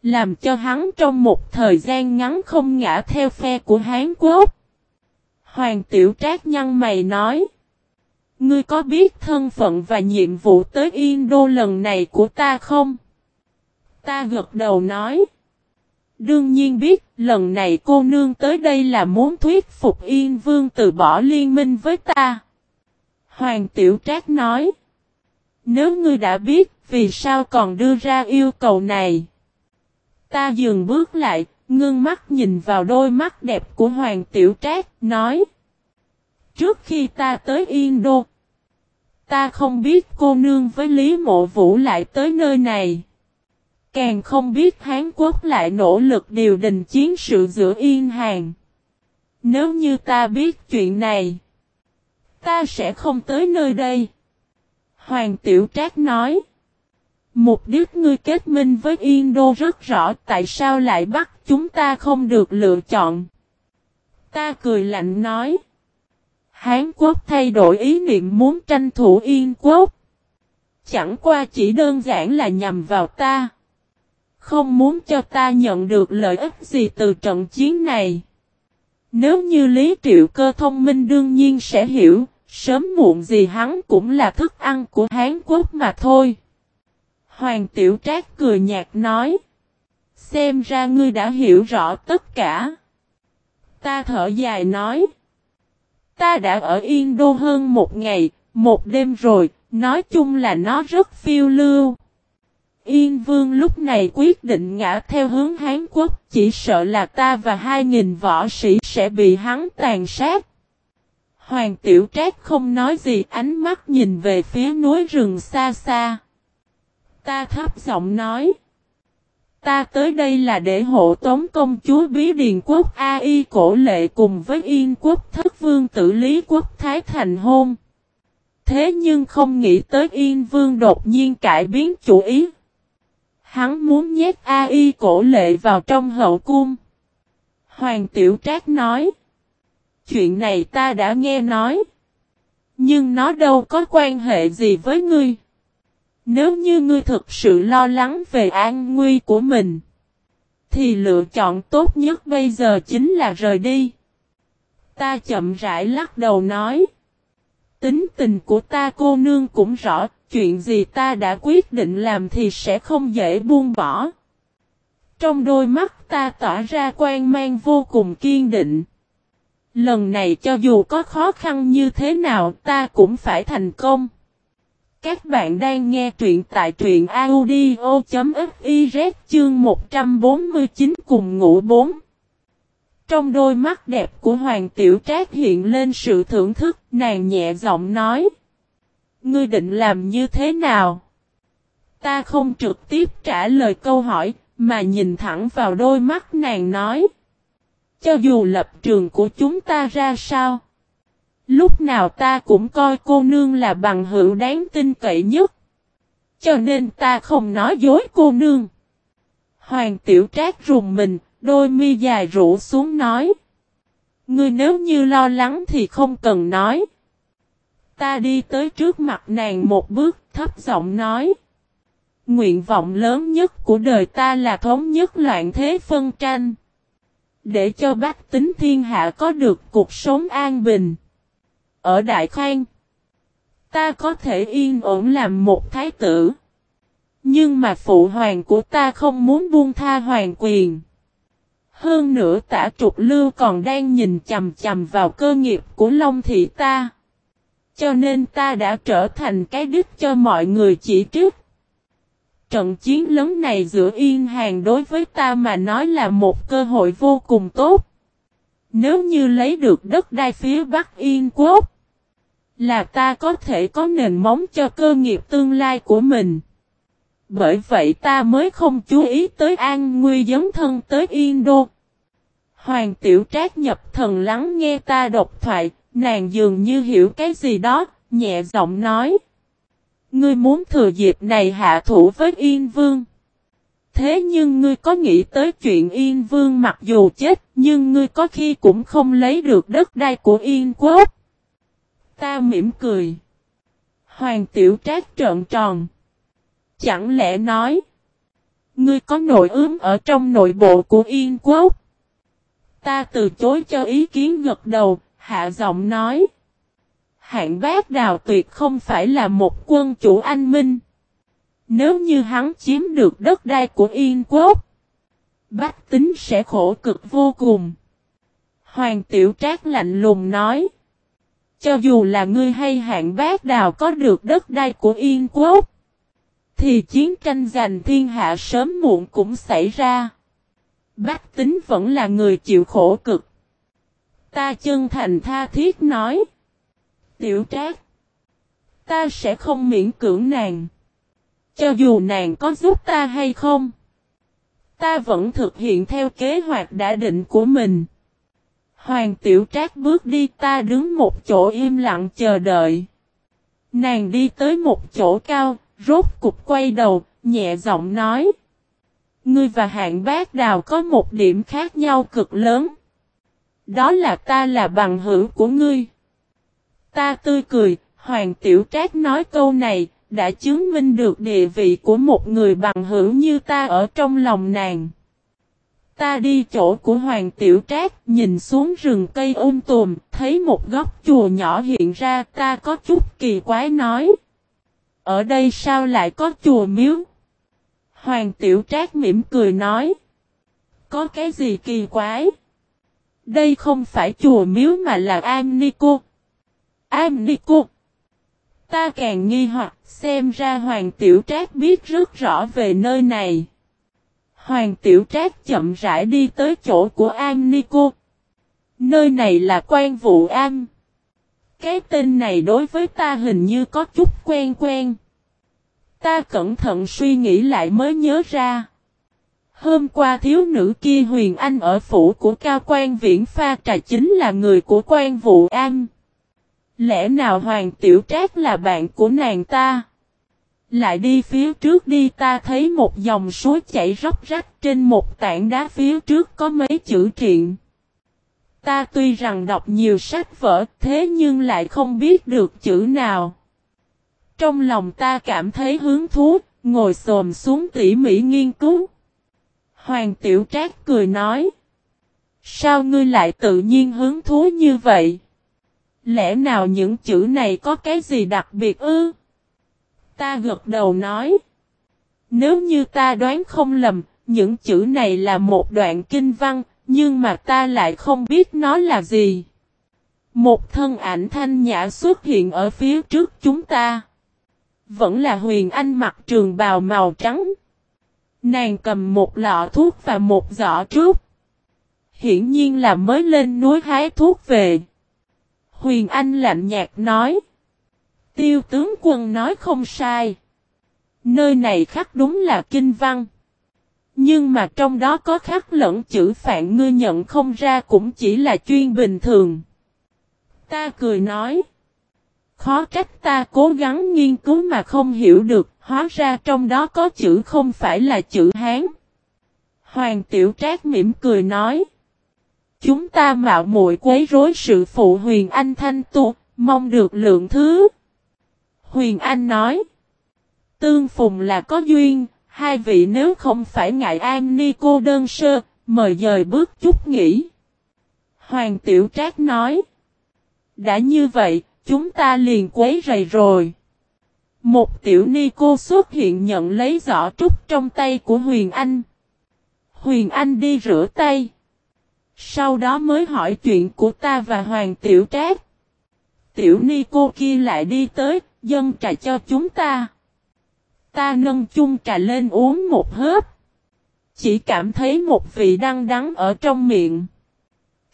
Làm cho hắn trong một thời gian ngắn không ngã theo phe của Hán Quốc. Hoàng tiểu trác nhăn mày nói. Ngươi có biết thân phận và nhiệm vụ tới Yên Đô lần này của ta không? Ta gật đầu nói. Đương nhiên biết, lần này cô nương tới đây là muốn thuyết phục Yên Vương từ bỏ liên minh với ta. Hoàng Tiểu Trác nói. Nếu ngươi đã biết, vì sao còn đưa ra yêu cầu này? Ta dừng bước lại, ngưng mắt nhìn vào đôi mắt đẹp của Hoàng Tiểu Trác, nói. Trước khi ta tới Yên Đô, ta không biết cô nương với Lý Mộ Vũ lại tới nơi này. Càng không biết Hán Quốc lại nỗ lực điều đình chiến sự giữa Yên Hàn. Nếu như ta biết chuyện này, ta sẽ không tới nơi đây. Hoàng Tiểu Trác nói. Mục đích ngươi kết minh với Yên Đô rất rõ tại sao lại bắt chúng ta không được lựa chọn. Ta cười lạnh nói. Hán Quốc thay đổi ý niệm muốn tranh thủ Yên Quốc. Chẳng qua chỉ đơn giản là nhằm vào ta. Không muốn cho ta nhận được lợi ích gì từ trận chiến này. Nếu như Lý Triệu cơ thông minh đương nhiên sẽ hiểu, sớm muộn gì hắn cũng là thức ăn của Hán Quốc mà thôi. Hoàng Tiểu Trác cười nhạt nói. Xem ra ngươi đã hiểu rõ tất cả. Ta thở dài nói. Ta đã ở Yên Đô hơn một ngày, một đêm rồi, nói chung là nó rất phiêu lưu. Yên Vương lúc này quyết định ngã theo hướng Hán Quốc, chỉ sợ là ta và hai nghìn võ sĩ sẽ bị hắn tàn sát. Hoàng Tiểu Trác không nói gì ánh mắt nhìn về phía núi rừng xa xa. Ta thấp giọng nói. Ta tới đây là để hộ tống công chúa Bí Điền Quốc A.I. cổ lệ cùng với Yên Quốc thất vương tử Lý Quốc Thái thành hôn. Thế nhưng không nghĩ tới Yên Vương đột nhiên cải biến chủ ý. Hắn muốn nhét A.I. cổ lệ vào trong hậu cung. Hoàng Tiểu Trác nói. Chuyện này ta đã nghe nói. Nhưng nó đâu có quan hệ gì với ngươi. Nếu như ngươi thực sự lo lắng về an nguy của mình. Thì lựa chọn tốt nhất bây giờ chính là rời đi. Ta chậm rãi lắc đầu nói. Tính tình của ta cô nương cũng rõ, chuyện gì ta đã quyết định làm thì sẽ không dễ buông bỏ. Trong đôi mắt ta tỏa ra quan mang vô cùng kiên định. Lần này cho dù có khó khăn như thế nào ta cũng phải thành công. Các bạn đang nghe truyện tại truyện audio.fiz chương 149 cùng ngủ 4. Trong đôi mắt đẹp của Hoàng Tiểu Trác hiện lên sự thưởng thức, nàng nhẹ giọng nói. Ngươi định làm như thế nào? Ta không trực tiếp trả lời câu hỏi, mà nhìn thẳng vào đôi mắt nàng nói. Cho dù lập trường của chúng ta ra sao? Lúc nào ta cũng coi cô nương là bằng hữu đáng tin cậy nhất. Cho nên ta không nói dối cô nương. Hoàng tiểu trác rùng mình, đôi mi dài rũ xuống nói. Ngươi nếu như lo lắng thì không cần nói. Ta đi tới trước mặt nàng một bước thấp giọng nói. Nguyện vọng lớn nhất của đời ta là thống nhất loạn thế phân tranh. Để cho bách tính thiên hạ có được cuộc sống an bình. Ở Đại Khang, ta có thể yên ổn làm một thái tử. Nhưng mà phụ hoàng của ta không muốn buông tha hoàng quyền. Hơn nữa tả trục lưu còn đang nhìn chầm chầm vào cơ nghiệp của Long Thị ta. Cho nên ta đã trở thành cái đích cho mọi người chỉ trích. Trận chiến lớn này giữa Yên Hàng đối với ta mà nói là một cơ hội vô cùng tốt. Nếu như lấy được đất đai phía Bắc Yên Quốc, là ta có thể có nền móng cho cơ nghiệp tương lai của mình. Bởi vậy ta mới không chú ý tới an nguy dấn thân tới Yên Đô. Hoàng tiểu trác nhập thần lắng nghe ta độc thoại, nàng dường như hiểu cái gì đó, nhẹ giọng nói. Ngươi muốn thừa dịp này hạ thủ với Yên Vương. Thế nhưng ngươi có nghĩ tới chuyện Yên Vương mặc dù chết, nhưng ngươi có khi cũng không lấy được đất đai của Yên Quốc. Ta mỉm cười. Hoàng tiểu trác trợn tròn. Chẳng lẽ nói. Ngươi có nội ướm ở trong nội bộ của Yên Quốc. Ta từ chối cho ý kiến gật đầu, hạ giọng nói. Hạng bác đào tuyệt không phải là một quân chủ anh minh. Nếu như hắn chiếm được đất đai của Yên Quốc, bách tính sẽ khổ cực vô cùng. Hoàng tiểu trác lạnh lùng nói. Cho dù là ngươi hay hạng bác đào có được đất đai của Yên Quốc, thì chiến tranh giành thiên hạ sớm muộn cũng xảy ra. Bách tính vẫn là người chịu khổ cực. Ta chân thành tha thiết nói. Tiểu trác. Ta sẽ không miễn cưỡng nàng. Cho dù nàng có giúp ta hay không. Ta vẫn thực hiện theo kế hoạch đã định của mình. Hoàng tiểu trác bước đi ta đứng một chỗ im lặng chờ đợi. Nàng đi tới một chỗ cao, rốt cục quay đầu, nhẹ giọng nói. Ngươi và hạng bác đào có một điểm khác nhau cực lớn. Đó là ta là bằng hữu của ngươi. Ta tươi cười, Hoàng Tiểu Trác nói câu này, đã chứng minh được địa vị của một người bằng hữu như ta ở trong lòng nàng. Ta đi chỗ của Hoàng Tiểu Trác, nhìn xuống rừng cây ôm um tùm, thấy một góc chùa nhỏ hiện ra, ta có chút kỳ quái nói. Ở đây sao lại có chùa miếu? Hoàng Tiểu Trác mỉm cười nói. Có cái gì kỳ quái? Đây không phải chùa miếu mà là Am Ni Am Ta càng nghi hoặc xem ra Hoàng Tiểu Trác biết rất rõ về nơi này. Hoàng Tiểu Trác chậm rãi đi tới chỗ của Am Nơi này là quan vụ Am. Cái tên này đối với ta hình như có chút quen quen. Ta cẩn thận suy nghĩ lại mới nhớ ra. Hôm qua thiếu nữ kia huyền anh ở phủ của cao quan viễn pha trà chính là người của quan vụ an. Lẽ nào hoàng tiểu trác là bạn của nàng ta? Lại đi phía trước đi ta thấy một dòng suối chảy róc rách trên một tảng đá phía trước có mấy chữ triện. Ta tuy rằng đọc nhiều sách vở thế nhưng lại không biết được chữ nào. Trong lòng ta cảm thấy hứng thú, ngồi xồm xuống tỉ mỉ nghiên cứu. Hoàng Tiểu Trác cười nói. Sao ngươi lại tự nhiên hứng thú như vậy? Lẽ nào những chữ này có cái gì đặc biệt ư? Ta gật đầu nói. Nếu như ta đoán không lầm, những chữ này là một đoạn kinh văn, nhưng mà ta lại không biết nó là gì. Một thân ảnh thanh nhã xuất hiện ở phía trước chúng ta. Vẫn là huyền anh mặc trường bào màu trắng. Nàng cầm một lọ thuốc và một giỏ trúc. Hiển nhiên là mới lên núi hái thuốc về. Huyền Anh lạnh nhạt nói. Tiêu tướng quân nói không sai. Nơi này khắc đúng là kinh văn. Nhưng mà trong đó có khắc lẫn chữ phạn ngươi nhận không ra cũng chỉ là chuyên bình thường. Ta cười nói. Khó trách ta cố gắng nghiên cứu mà không hiểu được, hóa ra trong đó có chữ không phải là chữ Hán. Hoàng Tiểu Trác mỉm cười nói. Chúng ta mạo muội quấy rối sự phụ Huyền Anh thanh tu, mong được lượng thứ. Huyền Anh nói. Tương phùng là có duyên, hai vị nếu không phải ngại an ni cô đơn sơ, mời dời bước chút nghỉ. Hoàng Tiểu Trác nói. Đã như vậy, chúng ta liền quấy rầy rồi. Một tiểu ni cô xuất hiện nhận lấy giỏ trúc trong tay của Huyền Anh. Huyền Anh đi rửa tay. Sau đó mới hỏi chuyện của ta và Hoàng Tiểu Trác. Tiểu ni cô kia lại đi tới, dâng trà cho chúng ta. Ta nâng chung trà lên uống một hớp. Chỉ cảm thấy một vị đắng đắng ở trong miệng.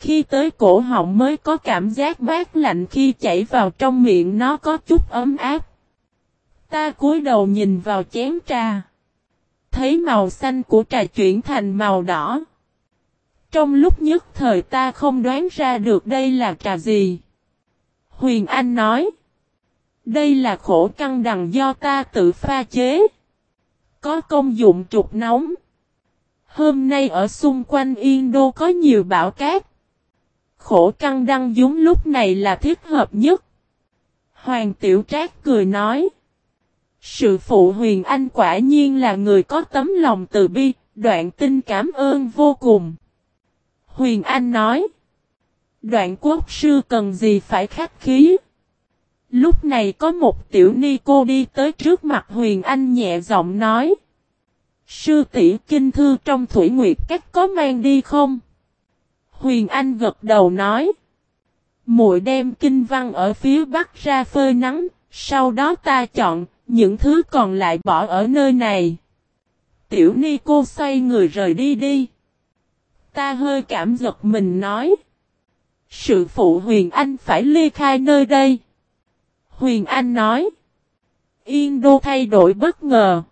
Khi tới cổ họng mới có cảm giác mát lạnh khi chảy vào trong miệng nó có chút ấm áp. Ta cúi đầu nhìn vào chén trà. Thấy màu xanh của trà chuyển thành màu đỏ. Trong lúc nhất thời ta không đoán ra được đây là trà gì. Huyền Anh nói. Đây là khổ căng đằng do ta tự pha chế. Có công dụng trục nóng. Hôm nay ở xung quanh Yên Đô có nhiều bão cát. Khổ căng đăng dúng lúc này là thích hợp nhất. Hoàng Tiểu Trác cười nói. Sự phụ huyền anh quả nhiên là người có tấm lòng từ bi, đoạn tinh cảm ơn vô cùng. Huyền Anh nói. Đoạn quốc sư cần gì phải khách khí. Lúc này có một tiểu ni cô đi tới trước mặt Huyền Anh nhẹ giọng nói. Sư tỷ kinh thư trong Thủy Nguyệt Cách có mang đi không? Huyền Anh gật đầu nói. Muội đem kinh văn ở phía bắc ra phơi nắng, sau đó ta chọn, những thứ còn lại bỏ ở nơi này. Tiểu ni cô xoay người rời đi đi. Ta hơi cảm giật mình nói. Sự phụ Huyền Anh phải ly khai nơi đây. Huyền Anh nói. Yên đô thay đổi bất ngờ.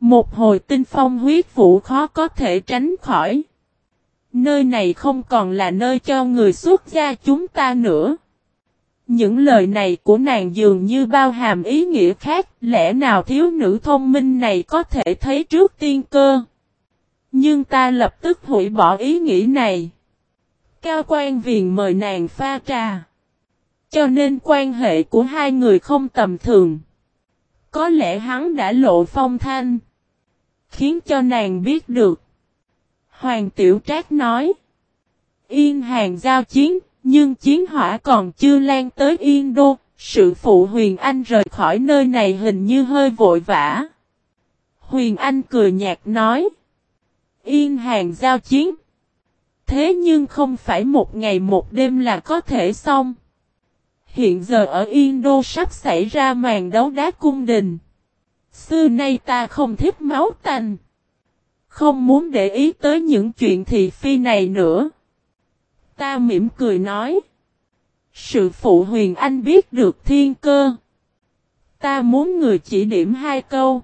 Một hồi tinh phong huyết vũ khó có thể tránh khỏi. Nơi này không còn là nơi cho người xuất gia chúng ta nữa. Những lời này của nàng dường như bao hàm ý nghĩa khác, lẽ nào thiếu nữ thông minh này có thể thấy trước tiên cơ. Nhưng ta lập tức hủy bỏ ý nghĩ này. Cao quan viền mời nàng pha trà. Cho nên quan hệ của hai người không tầm thường. Có lẽ hắn đã lộ phong thanh. Khiến cho nàng biết được. Hoàng Tiểu Trác nói. Yên hàng giao chiến, nhưng chiến hỏa còn chưa lan tới Yên Đô. Sự phụ Huyền Anh rời khỏi nơi này hình như hơi vội vã. Huyền Anh cười nhạt nói. Yên hàng giao chiến. Thế nhưng không phải một ngày một đêm là có thể xong. Hiện giờ ở Yên Đô sắp xảy ra màn đấu đá cung đình. Xưa nay ta không thích máu tanh. Không muốn để ý tới những chuyện thị phi này nữa. Ta mỉm cười nói. Sự phụ huyền anh biết được thiên cơ. Ta muốn người chỉ điểm hai câu.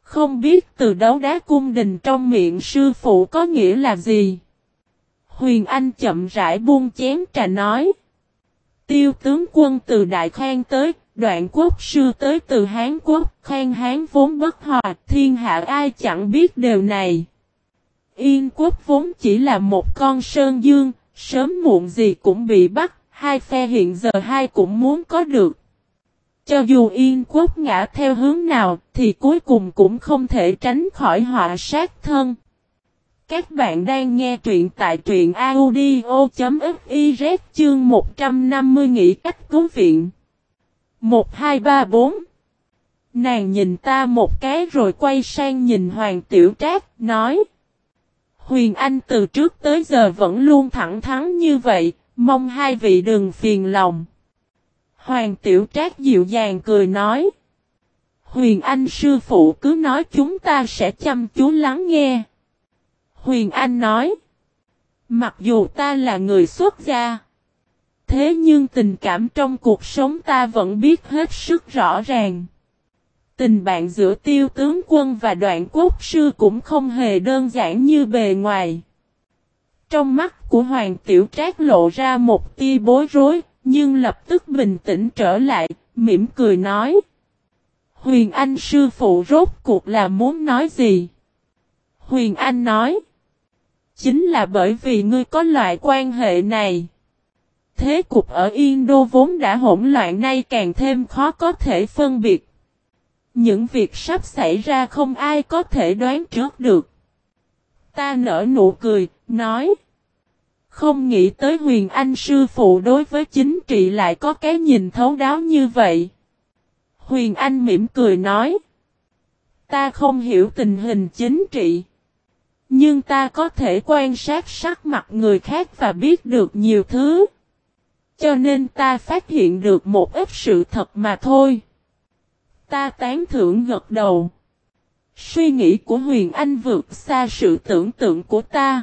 Không biết từ đấu đá cung đình trong miệng sư phụ có nghĩa là gì. Huyền Anh chậm rãi buông chén trà nói. Tiêu tướng quân từ Đại Khang tới, đoạn quốc sư tới từ Hán Quốc, khen Hán vốn bất hòa, thiên hạ ai chẳng biết điều này. Yên quốc vốn chỉ là một con sơn dương, Sớm muộn gì cũng bị bắt, hai phe hiện giờ hai cũng muốn có được. Cho dù Yên quốc ngã theo hướng nào, thì cuối cùng cũng không thể tránh khỏi họa sát thân. Các bạn đang nghe truyện tại truyện audio.fiz chương 150 nghĩ cách cứu viện. 1, 2, 3, 4 Nàng nhìn ta một cái rồi quay sang nhìn Hoàng Tiểu Trác, nói Huyền Anh từ trước tới giờ vẫn luôn thẳng thắn như vậy, mong hai vị đừng phiền lòng. Hoàng Tiểu Trác dịu dàng cười nói Huyền Anh sư phụ cứ nói chúng ta sẽ chăm chú lắng nghe. Huyền Anh nói Mặc dù ta là người xuất gia Thế nhưng tình cảm trong cuộc sống ta vẫn biết hết sức rõ ràng. Tình bạn giữa tiêu tướng quân và đoạn quốc sư cũng không hề đơn giản như bề ngoài. Trong mắt của Hoàng Tiểu Trác lộ ra một tia bối rối, nhưng lập tức bình tĩnh trở lại, mỉm cười nói. Huyền Anh sư phụ rốt cuộc là muốn nói gì? Huyền Anh nói. Chính là bởi vì ngươi có loại quan hệ này. Thế cục ở Yên Đô vốn đã hỗn loạn nay càng thêm khó có thể phân biệt. Những việc sắp xảy ra không ai có thể đoán trước được. Ta nở nụ cười, nói. Không nghĩ tới huyền anh sư phụ đối với chính trị lại có cái nhìn thấu đáo như vậy. Huyền anh mỉm cười nói. Ta không hiểu tình hình chính trị. Nhưng ta có thể quan sát sắc mặt người khác và biết được nhiều thứ. Cho nên ta phát hiện được một ít sự thật mà thôi. Ta tán thưởng gật đầu. Suy nghĩ của Huyền Anh vượt xa sự tưởng tượng của ta.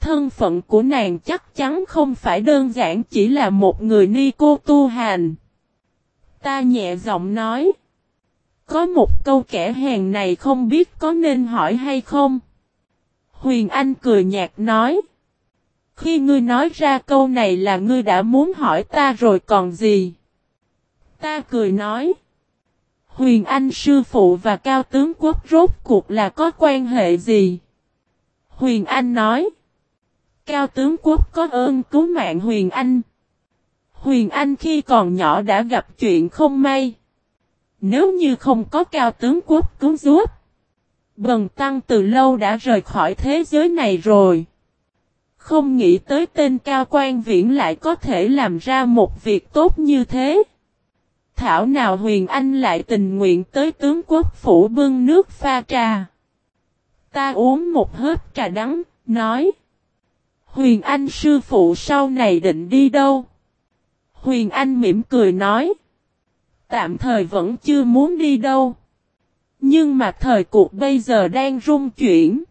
Thân phận của nàng chắc chắn không phải đơn giản chỉ là một người ni cô tu hành. Ta nhẹ giọng nói. Có một câu kẻ hèn này không biết có nên hỏi hay không. Huyền Anh cười nhạt nói. Khi ngươi nói ra câu này là ngươi đã muốn hỏi ta rồi còn gì? Ta cười nói. Huyền Anh sư phụ và cao tướng quốc rốt cuộc là có quan hệ gì? Huyền Anh nói. Cao tướng quốc có ơn cứu mạng Huyền Anh. Huyền Anh khi còn nhỏ đã gặp chuyện không may. Nếu như không có cao tướng quốc cứu giúp. Bần tăng từ lâu đã rời khỏi thế giới này rồi. Không nghĩ tới tên cao quan viễn lại có thể làm ra một việc tốt như thế. Thảo nào huyền anh lại tình nguyện tới tướng quốc phủ bưng nước pha trà. Ta uống một hớp trà đắng, nói. Huyền anh sư phụ sau này định đi đâu? Huyền anh mỉm cười nói. Tạm thời vẫn chưa muốn đi đâu. Nhưng mà thời cuộc bây giờ đang rung chuyển.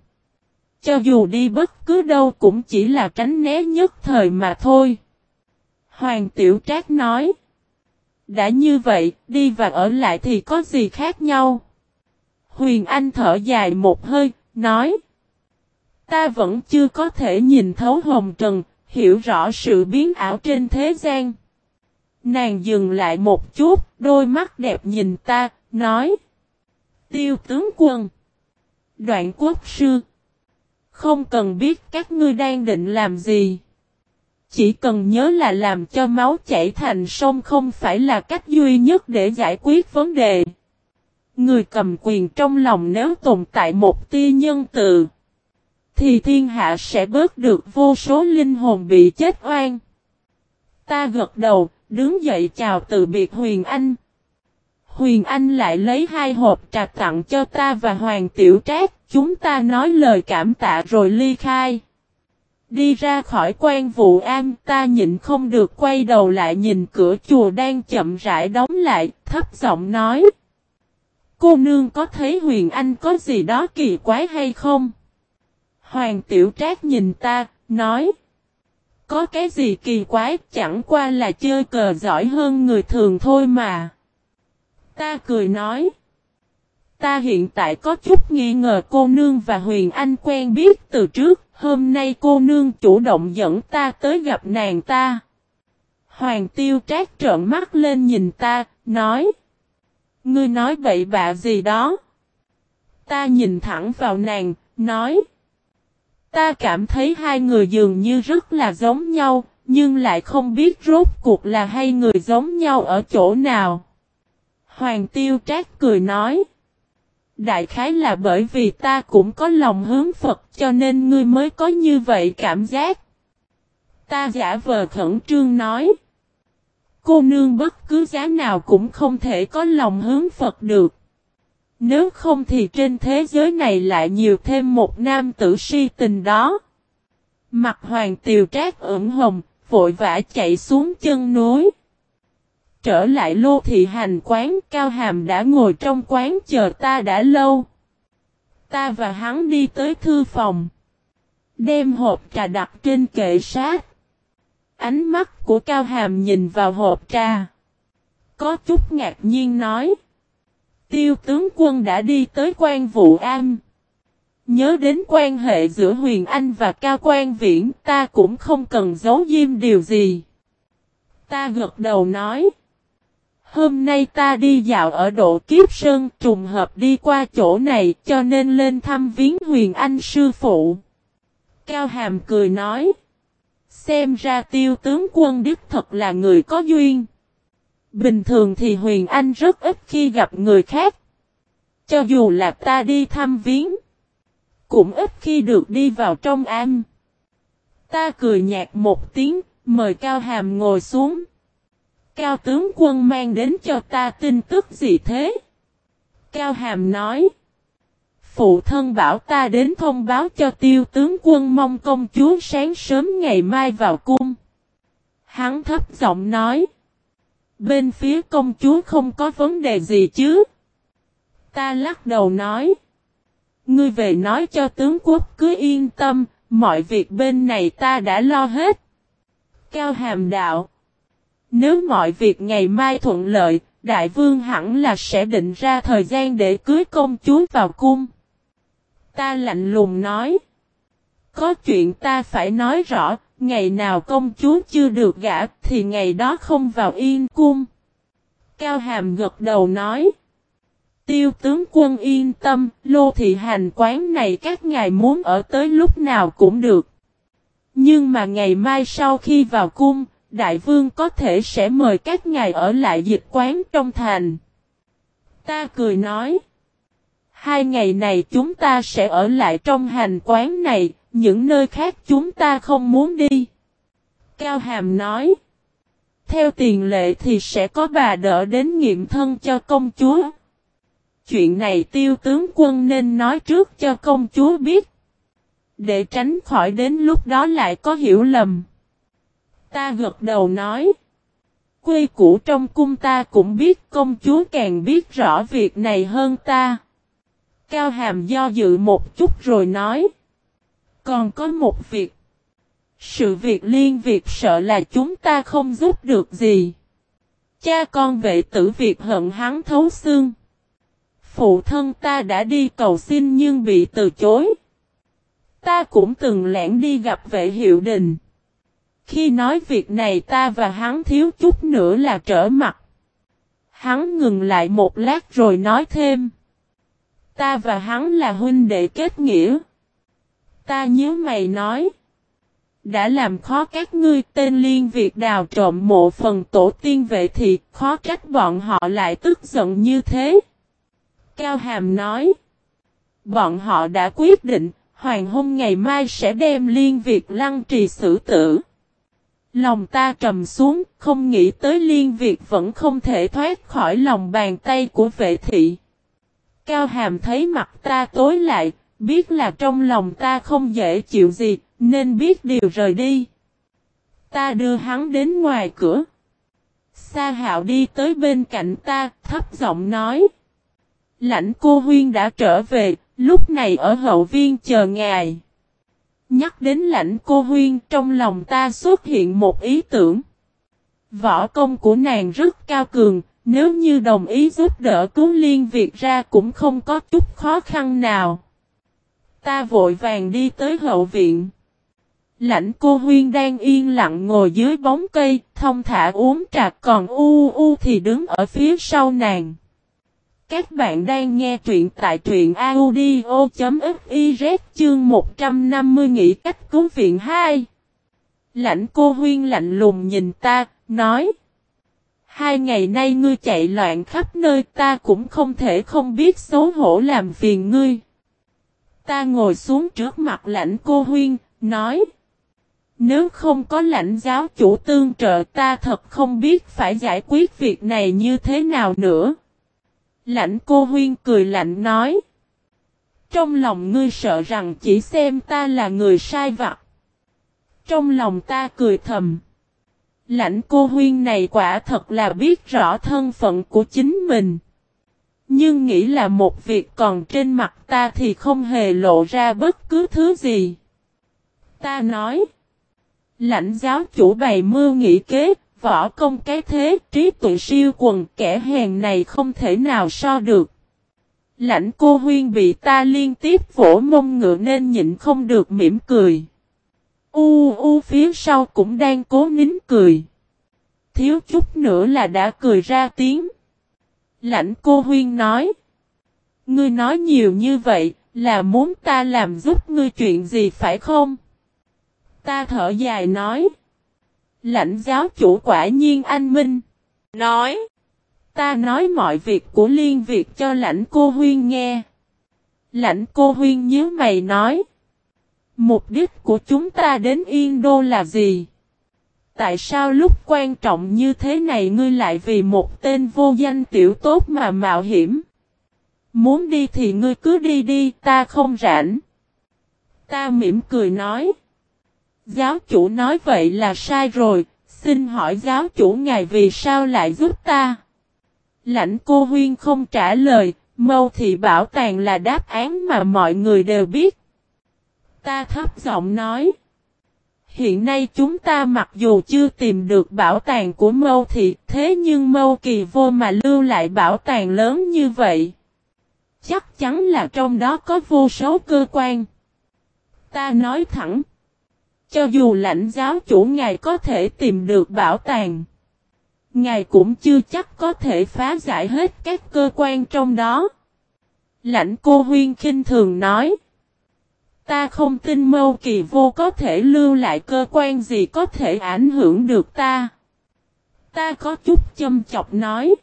Cho dù đi bất cứ đâu cũng chỉ là tránh né nhất thời mà thôi. Hoàng Tiểu Trác nói. Đã như vậy, đi và ở lại thì có gì khác nhau? Huyền Anh thở dài một hơi, nói. Ta vẫn chưa có thể nhìn thấu hồng trần, hiểu rõ sự biến ảo trên thế gian. Nàng dừng lại một chút, đôi mắt đẹp nhìn ta, nói. Tiêu tướng quân. Đoạn quốc sư. Không cần biết các ngươi đang định làm gì. Chỉ cần nhớ là làm cho máu chảy thành sông không phải là cách duy nhất để giải quyết vấn đề. Người cầm quyền trong lòng nếu tồn tại một tia nhân từ. Thì thiên hạ sẽ bớt được vô số linh hồn bị chết oan. Ta gật đầu, đứng dậy chào từ biệt Huyền Anh. Huyền Anh lại lấy hai hộp trà tặng cho ta và Hoàng Tiểu Trác, chúng ta nói lời cảm tạ rồi ly khai. Đi ra khỏi quan vụ an ta nhịn không được quay đầu lại nhìn cửa chùa đang chậm rãi đóng lại, thấp giọng nói. Cô nương có thấy Huyền Anh có gì đó kỳ quái hay không? Hoàng Tiểu Trác nhìn ta, nói. Có cái gì kỳ quái chẳng qua là chơi cờ giỏi hơn người thường thôi mà. Ta cười nói. Ta hiện tại có chút nghi ngờ cô nương và Huyền Anh quen biết từ trước, hôm nay cô nương chủ động dẫn ta tới gặp nàng ta. Hoàng tiêu trác trợn mắt lên nhìn ta, nói. Ngươi nói bậy bạ gì đó? Ta nhìn thẳng vào nàng, nói. Ta cảm thấy hai người dường như rất là giống nhau, nhưng lại không biết rốt cuộc là hai người giống nhau ở chỗ nào. Hoàng tiêu trác cười nói. Đại khái là bởi vì ta cũng có lòng hướng Phật cho nên ngươi mới có như vậy cảm giác. Ta giả vờ khẩn trương nói. Cô nương bất cứ giá nào cũng không thể có lòng hướng Phật được. Nếu không thì trên thế giới này lại nhiều thêm một nam tử si tình đó. Mặt hoàng tiều trác ửng hồng, vội vã chạy xuống chân núi. Trở lại lô thị hành quán, cao hàm đã ngồi trong quán chờ ta đã lâu. Ta và hắn đi tới thư phòng. Đem hộp trà đặt trên kệ sát. Ánh mắt của cao hàm nhìn vào hộp trà. Có chút ngạc nhiên nói. Tiêu tướng quân đã đi tới quan vụ an. Nhớ đến quan hệ giữa Huyền Anh và Cao Quan Viễn, ta cũng không cần giấu diêm điều gì. Ta gật đầu nói. Hôm nay ta đi dạo ở độ kiếp sơn trùng hợp đi qua chỗ này cho nên lên thăm viếng Huyền Anh sư phụ. Cao Hàm cười nói. Xem ra tiêu tướng quân đích thật là người có duyên. Bình thường thì Huyền Anh rất ít khi gặp người khác. Cho dù là ta đi thăm viếng. Cũng ít khi được đi vào trong am. Ta cười nhạt một tiếng, mời Cao Hàm ngồi xuống. Cao tướng quân mang đến cho ta tin tức gì thế? Cao Hàm nói. Phụ thân bảo ta đến thông báo cho tiêu tướng quân mong công chúa sáng sớm ngày mai vào cung. Hắn thấp giọng nói. Bên phía công chúa không có vấn đề gì chứ? Ta lắc đầu nói. Ngươi về nói cho tướng quốc cứ yên tâm, mọi việc bên này ta đã lo hết. Cao hàm đạo. Nếu mọi việc ngày mai thuận lợi, đại vương hẳn là sẽ định ra thời gian để cưới công chúa vào cung. Ta lạnh lùng nói. Có chuyện ta phải nói rõ, ngày nào công chúa chưa được gả thì ngày đó không vào yên cung. Cao Hàm gật đầu nói. Tiêu tướng quân yên tâm, lô thị hành quán này các ngài muốn ở tới lúc nào cũng được. Nhưng mà ngày mai sau khi vào cung, đại vương có thể sẽ mời các ngài ở lại dịch quán trong thành. Ta cười nói. Hai ngày này chúng ta sẽ ở lại trong hành quán này, những nơi khác chúng ta không muốn đi. Cao Hàm nói. Theo tiền lệ thì sẽ có bà đỡ đến nghiệm thân cho công chúa. Chuyện này tiêu tướng quân nên nói trước cho công chúa biết. Để tránh khỏi đến lúc đó lại có hiểu lầm. Ta gật đầu nói. Quê cũ trong cung ta cũng biết, công chúa càng biết rõ việc này hơn ta. Cao hàm do dự một chút rồi nói. Còn có một việc. Sự việc liên việc sợ là chúng ta không giúp được gì. Cha con vệ tử việc hận hắn thấu xương. Phụ thân ta đã đi cầu xin nhưng bị từ chối. Ta cũng từng lẻn đi gặp vệ hiệu đình. Khi nói việc này ta và hắn thiếu chút nữa là trở mặt. Hắn ngừng lại một lát rồi nói thêm. Ta và hắn là huynh đệ kết nghĩa. Ta nhớ mày nói. Đã làm khó các ngươi tên liên việc đào trộm mộ phần tổ tiên vệ thì khó trách bọn họ lại tức giận như thế. Cao Hàm nói. Bọn họ đã quyết định, hoàng hôn ngày mai sẽ đem liên việc lăng trì xử tử. Lòng ta trầm xuống, không nghĩ tới liên việc vẫn không thể thoát khỏi lòng bàn tay của vệ thị. Cao Hàm thấy mặt ta tối lại, biết là trong lòng ta không dễ chịu gì, nên biết điều rời đi. Ta đưa hắn đến ngoài cửa. Sa hạo đi tới bên cạnh ta, thấp giọng nói. Lãnh cô huyên đã trở về, lúc này ở hậu viên chờ ngài. Nhắc đến lãnh cô huyên trong lòng ta xuất hiện một ý tưởng. Võ công của nàng rất cao cường, nếu như đồng ý giúp đỡ cứu liên việc ra cũng không có chút khó khăn nào. Ta vội vàng đi tới hậu viện. Lãnh cô huyên đang yên lặng ngồi dưới bóng cây, thông thả uống trà còn u u thì đứng ở phía sau nàng. Các bạn đang nghe truyện tại truyện audio.fiz chương 150 nghĩ cách cứu viện 2. Lãnh cô huyên lạnh lùng nhìn ta, nói. Hai ngày nay ngươi chạy loạn khắp nơi ta cũng không thể không biết xấu hổ làm phiền ngươi. Ta ngồi xuống trước mặt lãnh cô huyên, nói. Nếu không có lãnh giáo chủ tương trợ ta thật không biết phải giải quyết việc này như thế nào nữa. Lãnh cô huyên cười lạnh nói. Trong lòng ngươi sợ rằng chỉ xem ta là người sai vặt. Trong lòng ta cười thầm. Lãnh cô huyên này quả thật là biết rõ thân phận của chính mình. Nhưng nghĩ là một việc còn trên mặt ta thì không hề lộ ra bất cứ thứ gì. Ta nói. Lãnh giáo chủ bày mưu nghị kế, võ công cái thế, trí tuệ siêu quần, kẻ hèn này không thể nào so được. Lãnh cô huyên bị ta liên tiếp vỗ mông ngựa nên nhịn không được mỉm cười. U u phía sau cũng đang cố nín cười. Thiếu chút nữa là đã cười ra tiếng. Lãnh cô huyên nói. Ngươi nói nhiều như vậy, là muốn ta làm giúp ngươi chuyện gì phải không? Ta thở dài nói. Lãnh giáo chủ quả nhiên anh minh. Nói. Ta nói mọi việc của liên việc cho lãnh cô huyên nghe. Lãnh cô huyên nhớ mày nói. Mục đích của chúng ta đến Yên Đô là gì? Tại sao lúc quan trọng như thế này ngươi lại vì một tên vô danh tiểu tốt mà mạo hiểm? Muốn đi thì ngươi cứ đi đi, ta không rảnh. Ta mỉm cười nói. Giáo chủ nói vậy là sai rồi, xin hỏi giáo chủ ngài vì sao lại giúp ta? Lãnh cô huyên không trả lời, mâu thị bảo tàng là đáp án mà mọi người đều biết. Ta thấp giọng nói. Hiện nay chúng ta mặc dù chưa tìm được bảo tàng của mâu thị, thế nhưng mâu kỳ vô mà lưu lại bảo tàng lớn như vậy. Chắc chắn là trong đó có vô số cơ quan. Ta nói thẳng. Cho dù lãnh giáo chủ ngài có thể tìm được bảo tàng. Ngài cũng chưa chắc có thể phá giải hết các cơ quan trong đó. Lãnh cô huyên khinh thường nói. Ta không tin mâu kỳ vô có thể lưu lại cơ quan gì có thể ảnh hưởng được ta. Ta có chút châm chọc nói.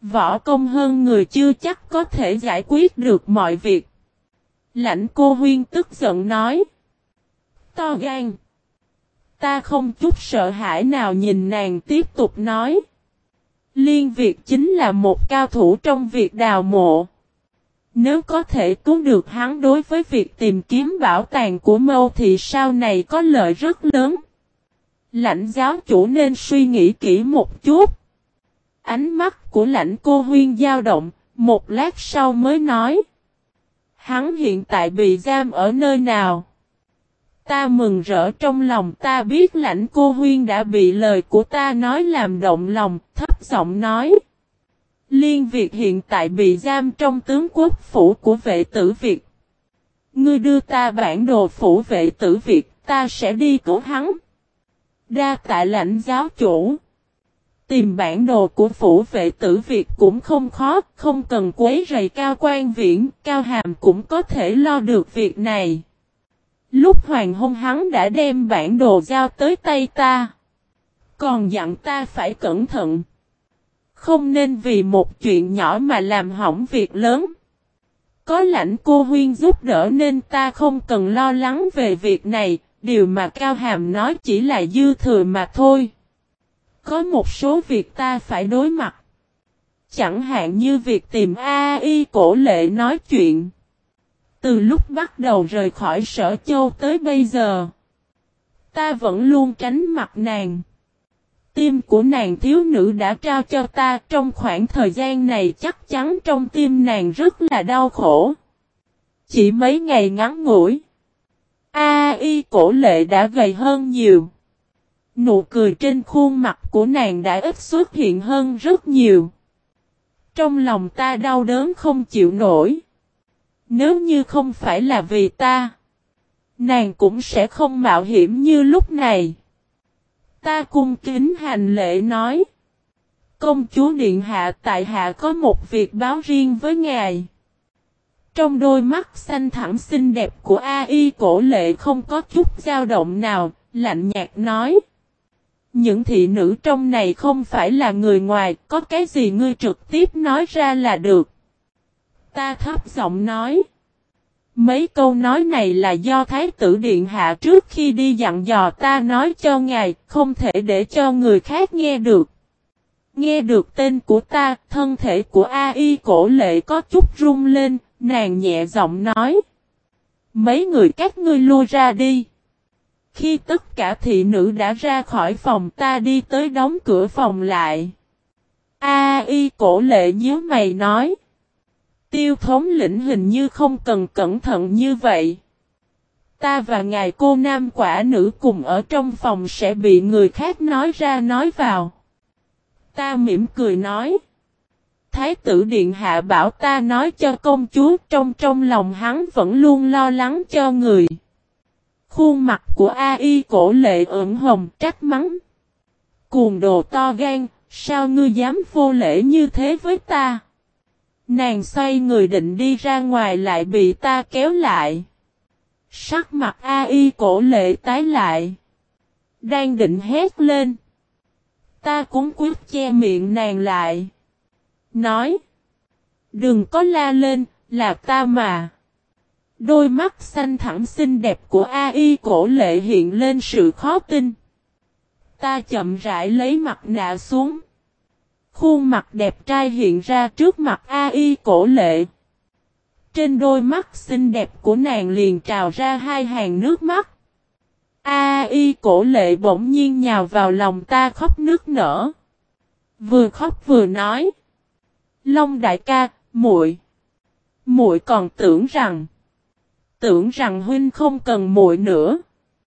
Võ công hơn người chưa chắc có thể giải quyết được mọi việc. Lãnh cô huyên tức giận nói. To gan. Ta không chút sợ hãi nào nhìn nàng tiếp tục nói. Liên Việt chính là một cao thủ trong việc đào mộ. Nếu có thể cứu được hắn đối với việc tìm kiếm bảo tàng của mâu thì sau này có lợi rất lớn. Lãnh giáo chủ nên suy nghĩ kỹ một chút. Ánh mắt của lãnh cô huyên dao động, một lát sau mới nói. Hắn hiện tại bị giam ở nơi nào? Ta mừng rỡ trong lòng ta biết lãnh cô huyên đã bị lời của ta nói làm động lòng, thấp giọng nói. Liên Việt hiện tại bị giam trong tướng quốc phủ của vệ tử Việt. Ngươi đưa ta bản đồ phủ vệ tử Việt, ta sẽ đi cứu hắn. Đa tại lãnh giáo chủ. Tìm bản đồ của phủ vệ tử Việt cũng không khó, không cần quấy rầy cao quan viễn, cao hàm cũng có thể lo được việc này. Lúc hoàng hôn hắn đã đem bản đồ giao tới tay ta. Còn dặn ta phải cẩn thận. Không nên vì một chuyện nhỏ mà làm hỏng việc lớn. Có lãnh cô huyên giúp đỡ nên ta không cần lo lắng về việc này, điều mà Cao Hàm nói chỉ là dư thừa mà thôi. Có một số việc ta phải đối mặt. Chẳng hạn như việc tìm AI cổ lệ nói chuyện. Từ lúc bắt đầu rời khỏi sở châu tới bây giờ. Ta vẫn luôn tránh mặt nàng. Tim của nàng thiếu nữ đã trao cho ta trong khoảng thời gian này chắc chắn trong tim nàng rất là đau khổ. Chỉ mấy ngày ngắn ngủi. A y cổ lệ đã gầy hơn nhiều. Nụ cười trên khuôn mặt của nàng đã ít xuất hiện hơn rất nhiều. Trong lòng ta đau đớn không chịu nổi. Nếu như không phải là vì ta, nàng cũng sẽ không mạo hiểm như lúc này. Ta cung kính hành lễ nói. Công chúa Điện Hạ tại Hạ có một việc báo riêng với ngài. Trong đôi mắt xanh thẳm xinh đẹp của A.I. cổ lệ không có chút dao động nào, lạnh nhạt nói. Những thị nữ trong này không phải là người ngoài, có cái gì ngươi trực tiếp nói ra là được. Ta thấp giọng nói. Mấy câu nói này là do Thái tử Điện Hạ trước khi đi dặn dò ta nói cho ngài, không thể để cho người khác nghe được. Nghe được tên của ta, thân thể của A.I. cổ lệ có chút rung lên, nàng nhẹ giọng nói. Mấy người các ngươi lui ra đi. Khi tất cả thị nữ đã ra khỏi phòng ta đi tới đóng cửa phòng lại. A.I. cổ lệ nhớ mày nói. Tiêu thống lĩnh hình như không cần cẩn thận như vậy. Ta và ngài cô nam quả nữ cùng ở trong phòng sẽ bị người khác nói ra nói vào. Ta mỉm cười nói. Thái tử Điện Hạ bảo ta nói cho công chúa trong trong lòng hắn vẫn luôn lo lắng cho người. Khuôn mặt của A.I. cổ lệ ửng hồng trách mắng. Cuồng đồ to gan, sao ngươi dám vô lễ như thế với ta? Nàng xoay người định đi ra ngoài lại bị ta kéo lại. Sắc mặt A.I. cổ lệ tái lại. Đang định hét lên. Ta cũng quyết che miệng nàng lại. Nói. Đừng có la lên, là ta mà. Đôi mắt xanh thẳm xinh đẹp của A.I. cổ lệ hiện lên sự khó tin. Ta chậm rãi lấy mặt nạ xuống. Khuôn mặt đẹp trai hiện ra trước mặt A.I. cổ lệ. Trên đôi mắt xinh đẹp của nàng liền trào ra hai hàng nước mắt. A.I. cổ lệ bỗng nhiên nhào vào lòng ta khóc nước nở. Vừa khóc vừa nói. Long đại ca, muội, muội còn tưởng rằng tưởng rằng huynh không cần muội nữa.